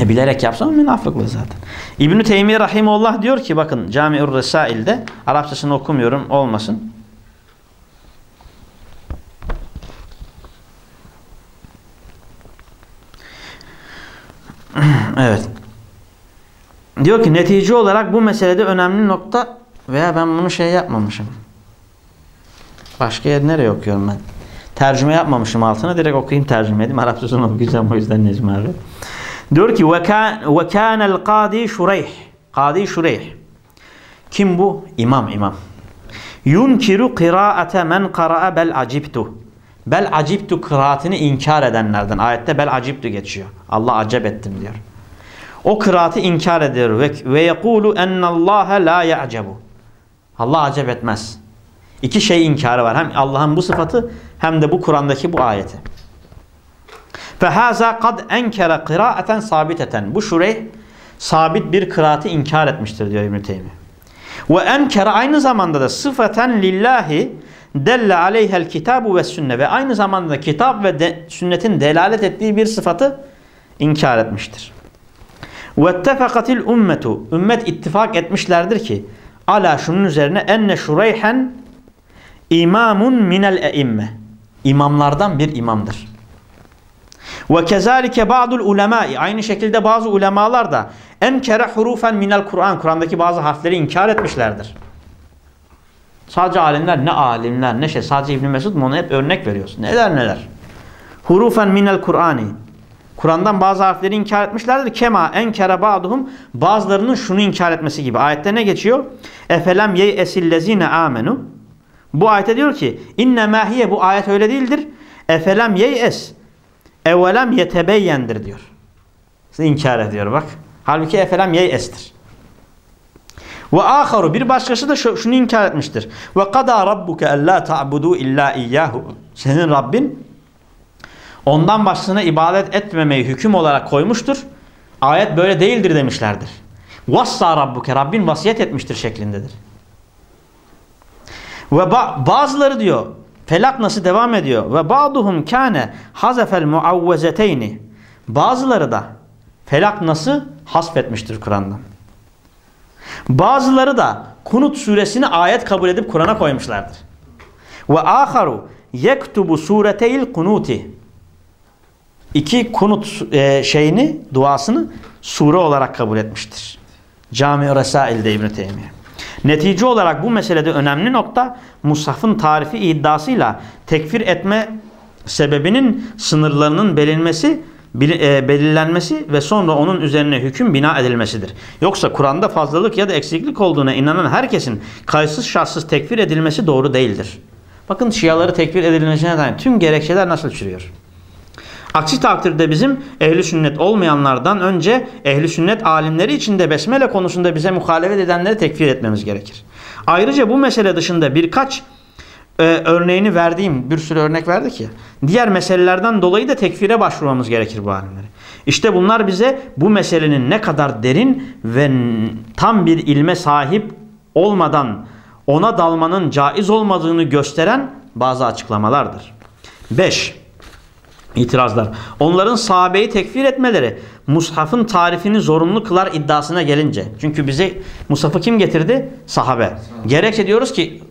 E bilerek yapsam münafıklık zaten. İbn-i Teymiye Rahimullah diyor ki bakın Cami-ur Resail'de Arapçasını okumuyorum olmasın. evet. Diyor ki netice olarak bu meselede önemli nokta veya ben bunu şey yapmamışım. Başka yer nereye okuyorum ben? Tercüme yapmamışım altına. Direkt okuyayım tercüme edeyim. Arapçasını okuyacağım o yüzden Necmi abi. Diyor ki وَكَانَ الْقَادِي شُرَيْحِ Kadi Şureyh. Kim bu? İmam imam. Yunkiru kıraate men kara'a bel acibtu. Bel acibtu kıraatini inkar edenlerden. Ayette bel acibtu geçiyor. Allah acep ettim diyor. O kıraatı inkar ediyor. Ve, ve yekulu ennallâhe la ya'cebu. Allah acep etmez. İki şey inkarı var. Hem Allah'ın bu sıfatı hem de bu Kur'an'daki bu ayeti. Fehaza kad enkere kıraeten sabiteten. Bu şurey sabit bir kıraatı inkar etmiştir diyor İbn-i Teymi. Enkere aynı zamanda da sıfaten lillahi delle aleyhel kitabu ve sünne ve aynı zamanda da kitap ve de, sünnetin delalet ettiği bir sıfatı inkar etmiştir. Ettefakatil ummetu ümmet ittifak etmişlerdir ki ala şunun üzerine enne şureyhen imamun minel eimme imamlardan bir imamdır. Ve kezalike ba'dul ulemai aynı şekilde bazı ulemalar da enkere hurufen minel Kur'an Kur'an'daki bazı harfleri inkar etmişlerdir. Sadece alimler ne alimler ne şey sadece İbn Mesud mu onu hep örnek veriyorsun. Neler neler. Hurufen minel Kur'ani. Kur'an'dan bazı harfleri inkar etmişlerdir. Kema enkere ba'duhum bazılarının şunu inkar etmesi gibi. Ayette ne geçiyor? Efelem yey esillezine amenu. Bu ayette diyor ki inne mahiye bu ayet öyle değildir. Efelem yey es evvelem yetebeyyendir diyor. İşte inkar ediyor bak. Halbuki efelem yey estir. Ve aharu bir başkası da şunu inkar etmiştir. Ve kada rabbuke alla ta'budu illa iyyahu. Senin Rabbin ondan başkasına ibadet etmemeyi hüküm olarak koymuştur. Ayet böyle değildir demişlerdir. Vassa rabbuke Rabbin vasiyet etmiştir şeklindedir. Ve bazıları diyor Felak nasıl devam ediyor? Ve ba'duhum kâne hazefel muavvezeteyni. Bazıları da felak nasıl hasfetmiştir Kur'an'dan. Bazıları da Kunut suresini ayet kabul edip Kur'an'a koymuşlardır. Ve aharu yektubu sureteyil kunuti. İki kunut e, şeyini, duasını sure olarak kabul etmiştir. Cami-i Resail'de İbn-i Teymiye. Netice olarak bu meselede önemli nokta Musaf'ın tarifi iddiasıyla tekfir etme sebebinin sınırlarının belirlenmesi, e, belirlenmesi ve sonra onun üzerine hüküm bina edilmesidir. Yoksa Kur'an'da fazlalık ya da eksiklik olduğuna inanan herkesin kayıtsız şartsız tekfir edilmesi doğru değildir. Bakın Şiaları tekfir edilmesine dair tüm gerekçeler nasıl çürüyor. Aksi takdirde bizim ehli sünnet olmayanlardan önce ehli sünnet alimleri içinde besmele konusunda bize muhalefet edenleri tekfir etmemiz gerekir. Ayrıca bu mesele dışında birkaç e, örneğini verdiğim bir sürü örnek verdik ya. Diğer meselelerden dolayı da tekfire başvurmamız gerekir bu alimleri. İşte bunlar bize bu meselenin ne kadar derin ve tam bir ilme sahip olmadan ona dalmanın caiz olmadığını gösteren bazı açıklamalardır. 5. İtirazlar. Onların sahabeyi tekfir etmeleri mushafın tarifini zorunlu kılar iddiasına gelince. Çünkü bize mushafı kim getirdi? Sahabe. Gerekçe diyoruz ki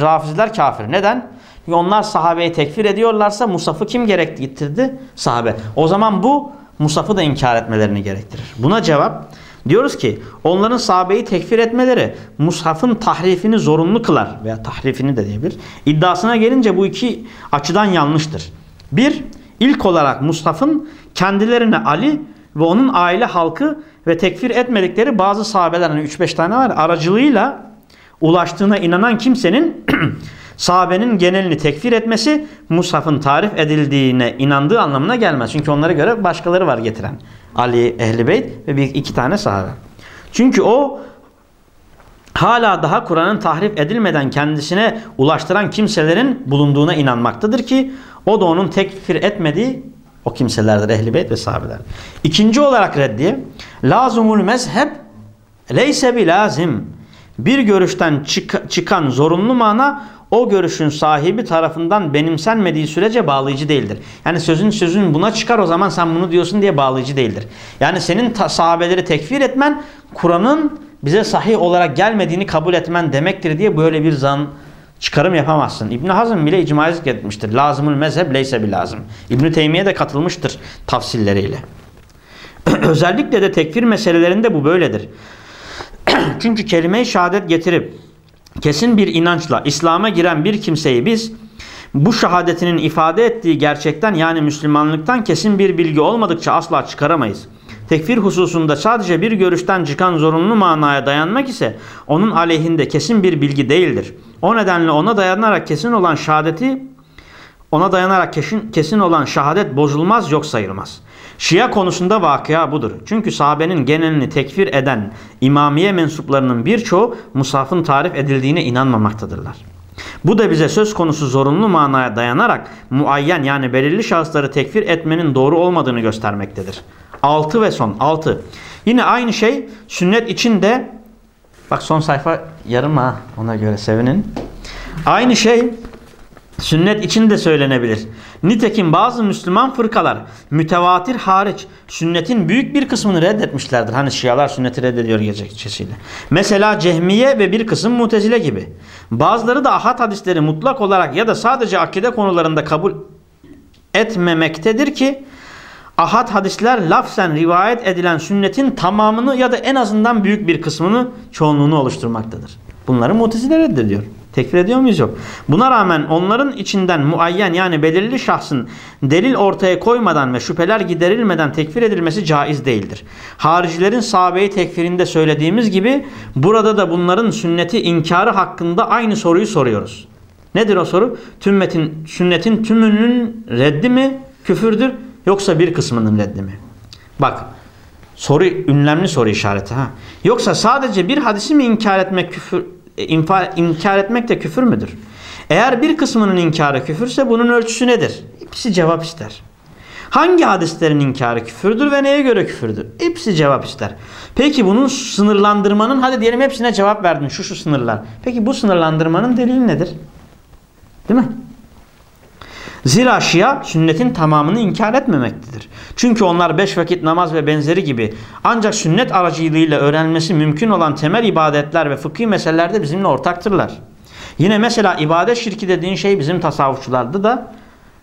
rafiziler kafir. Neden? Çünkü onlar sahabeyi tekfir ediyorlarsa mushafı kim gerek getirdi? Sahabe. O zaman bu mushafı da inkar etmelerini gerektirir. Buna cevap diyoruz ki onların sahabeyi tekfir etmeleri mushafın tahrifini zorunlu kılar veya tahrifini de diyebilir. İddiasına gelince bu iki açıdan yanlıştır. Bir, ilk olarak Mustaf'ın kendilerine Ali ve onun aile halkı ve tekfir etmedikleri bazı sahabeler hani 3-5 tane var aracılığıyla ulaştığına inanan kimsenin sahabenin genelini tekfir etmesi Musaf'ın tarif edildiğine inandığı anlamına gelmez. Çünkü onlara göre başkaları var getiren. Ali, Ehli Beyt ve bir iki tane sahabe. Çünkü o hala daha Kur'an'ın tahrif edilmeden kendisine ulaştıran kimselerin bulunduğuna inanmaktadır ki o da onun tekfir etmediği o kimselerdir beyt ve sahabeler. İkinci olarak reddiye lazumul mezheb leyse bi lazim. Bir görüşten çık- çıkan zorunlu mana o görüşün sahibi tarafından benimsenmediği sürece bağlayıcı değildir. Yani sözün sözün buna çıkar o zaman sen bunu diyorsun diye bağlayıcı değildir. Yani senin sahabeleri tekfir etmen Kur'an'ın bize sahih olarak gelmediğini kabul etmen demektir diye böyle bir zan çıkarım yapamazsın. İbn Hazm bile icma etmiştir. Lazımul mezheb leyse bir lazım. İbn Teymiye de katılmıştır tafsilleriyle. Özellikle de tekfir meselelerinde bu böyledir. Çünkü kelime-i şehadet getirip kesin bir inançla İslam'a giren bir kimseyi biz bu şehadetinin ifade ettiği gerçekten yani Müslümanlıktan kesin bir bilgi olmadıkça asla çıkaramayız. Tekfir hususunda sadece bir görüşten çıkan zorunlu manaya dayanmak ise onun aleyhinde kesin bir bilgi değildir. O nedenle ona dayanarak kesin olan şehadeti ona dayanarak kesin, kesin olan şehadet bozulmaz yok sayılmaz. Şia konusunda vakıa budur. Çünkü sahabenin genelini tekfir eden imamiye mensuplarının birçoğu musafın tarif edildiğine inanmamaktadırlar. Bu da bize söz konusu zorunlu manaya dayanarak muayyen yani belirli şahısları tekfir etmenin doğru olmadığını göstermektedir. 6 ve son 6. Yine aynı şey sünnet için de bak son sayfa yarım ha ona göre sevinin. Aynı şey Sünnet için de söylenebilir. Nitekim bazı Müslüman fırkalar mütevatir hariç sünnetin büyük bir kısmını reddetmişlerdir. Hani Şialar sünneti reddediyor gerekçesiyle. Mesela Cehmiye ve bir kısım Mutezile gibi. Bazıları da ahad hadisleri mutlak olarak ya da sadece akide konularında kabul etmemektedir ki ahad hadisler lafzen rivayet edilen sünnetin tamamını ya da en azından büyük bir kısmını çoğunluğunu oluşturmaktadır. Bunları Mutezile reddediyor. Tekfir ediyor muyuz? Yok. Buna rağmen onların içinden muayyen yani belirli şahsın delil ortaya koymadan ve şüpheler giderilmeden tekfir edilmesi caiz değildir. Haricilerin sahabeyi tekfirinde söylediğimiz gibi burada da bunların sünneti inkarı hakkında aynı soruyu soruyoruz. Nedir o soru? Tümmetin, sünnetin tümünün reddi mi küfürdür yoksa bir kısmının reddi mi? Bak soru ünlemli soru işareti ha. Yoksa sadece bir hadisi mi inkar etmek küfür infa, inkar etmek de küfür müdür? Eğer bir kısmının inkarı küfürse bunun ölçüsü nedir? Hepsi cevap ister. Hangi hadislerin inkarı küfürdür ve neye göre küfürdür? Hepsi cevap ister. Peki bunun sınırlandırmanın hadi diyelim hepsine cevap verdin şu şu sınırlar. Peki bu sınırlandırmanın delili nedir? Değil mi? Zira Şia sünnetin tamamını inkar etmemektedir. Çünkü onlar beş vakit namaz ve benzeri gibi ancak sünnet aracılığıyla öğrenmesi mümkün olan temel ibadetler ve fıkhi meselelerde bizimle ortaktırlar. Yine mesela ibadet şirki dediğin şey bizim tasavvufçularda da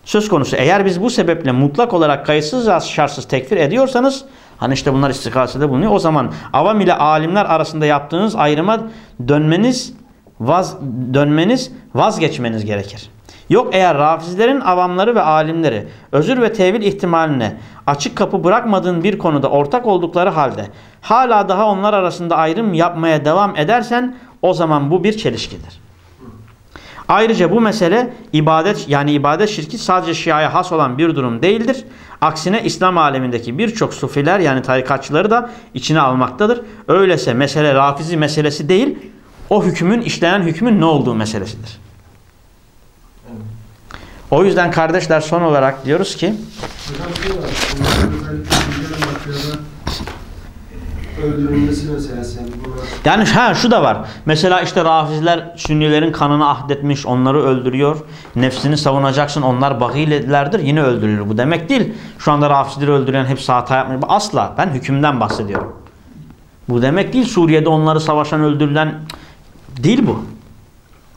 söz konusu. Eğer biz bu sebeple mutlak olarak kayıtsız şartsız tekfir ediyorsanız hani işte bunlar istikasede bulunuyor. O zaman avam ile alimler arasında yaptığınız ayrıma dönmeniz vaz, dönmeniz vazgeçmeniz gerekir. Yok eğer rafizlerin avamları ve alimleri özür ve tevil ihtimaline açık kapı bırakmadığın bir konuda ortak oldukları halde hala daha onlar arasında ayrım yapmaya devam edersen o zaman bu bir çelişkidir. Ayrıca bu mesele ibadet yani ibadet şirki sadece Şia'ya has olan bir durum değildir. Aksine İslam alemindeki birçok sufiler yani tarikatçıları da içine almaktadır. Öylese mesele rafizi meselesi değil, o hükmün işlenen hükmün ne olduğu meselesidir. O yüzden kardeşler son olarak diyoruz ki Yani ha şu da var. Mesela işte Rafizler Sünnilerin kanını ahdetmiş, onları öldürüyor. Nefsini savunacaksın, onlar bagiledilerdir, yine öldürülür. Bu demek değil. Şu anda Rafizleri öldüren hepsi hata yapmış. Asla. Ben hükümden bahsediyorum. Bu demek değil. Suriye'de onları savaşan, öldürülen değil bu.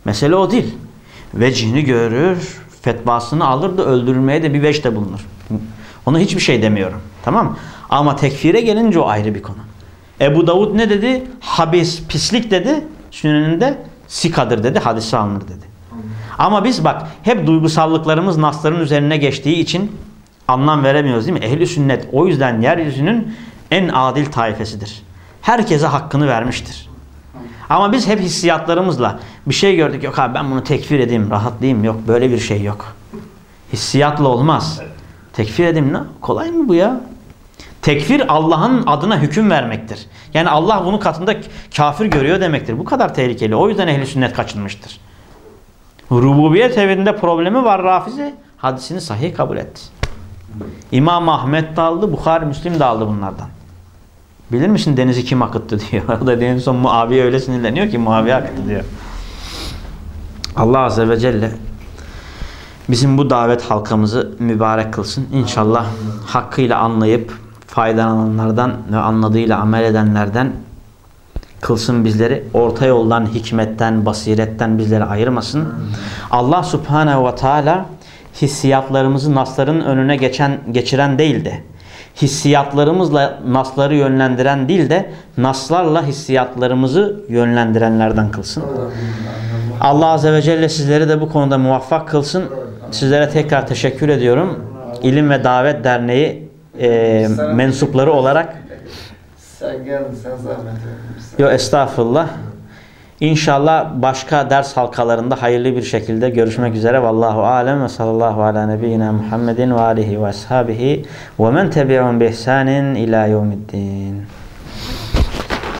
Mesele o değil. Vecihini görür, fetvasını alır da öldürülmeye de bir veçte bulunur. Ona hiçbir şey demiyorum. Tamam mı? Ama tekfire gelince o ayrı bir konu. Ebu Davud ne dedi? Habis, pislik dedi. Süneninde sikadır dedi. Hadisi alınır dedi. Ama biz bak hep duygusallıklarımız nasların üzerine geçtiği için anlam veremiyoruz değil mi? Ehli sünnet o yüzden yeryüzünün en adil taifesidir. Herkese hakkını vermiştir. Ama biz hep hissiyatlarımızla bir şey gördük. Yok abi ben bunu tekfir edeyim, rahatlayayım. Yok böyle bir şey yok. Hissiyatla olmaz. Tekfir edeyim ne? Kolay mı bu ya? Tekfir Allah'ın adına hüküm vermektir. Yani Allah bunu katında kafir görüyor demektir. Bu kadar tehlikeli. O yüzden ehli sünnet kaçınmıştır. Rububiyet evinde problemi var Rafizi. Hadisini sahih kabul etti. İmam Ahmet de aldı, Bukhari Müslim de aldı bunlardan. Bilir misin denizi kim akıttı diyor. O da en son Muaviye öyle sinirleniyor ki Muaviye akıttı diyor. Allah Azze ve Celle bizim bu davet halkamızı mübarek kılsın. İnşallah hakkıyla anlayıp faydalananlardan ve anladığıyla amel edenlerden kılsın bizleri. Orta yoldan, hikmetten, basiretten bizleri ayırmasın. Allah Subhanahu ve Teala hissiyatlarımızı nasların önüne geçen geçiren değil de hissiyatlarımızla nasları yönlendiren değil de naslarla hissiyatlarımızı yönlendirenlerden kılsın. Allah Azze ve Celle sizleri de bu konuda muvaffak kılsın. Sizlere tekrar teşekkür ediyorum. İlim ve Davet Derneği e, mensupları olarak Sen geldin, sen zahmet. Yo estağfurullah. İnşallah başka ders halkalarında hayırlı bir şekilde görüşmek üzere. Vallahu alem ve sallallahu ala nebiyyina Muhammedin ve alihi ve ashabihi ve men tebi'un bi ila yevmiddin.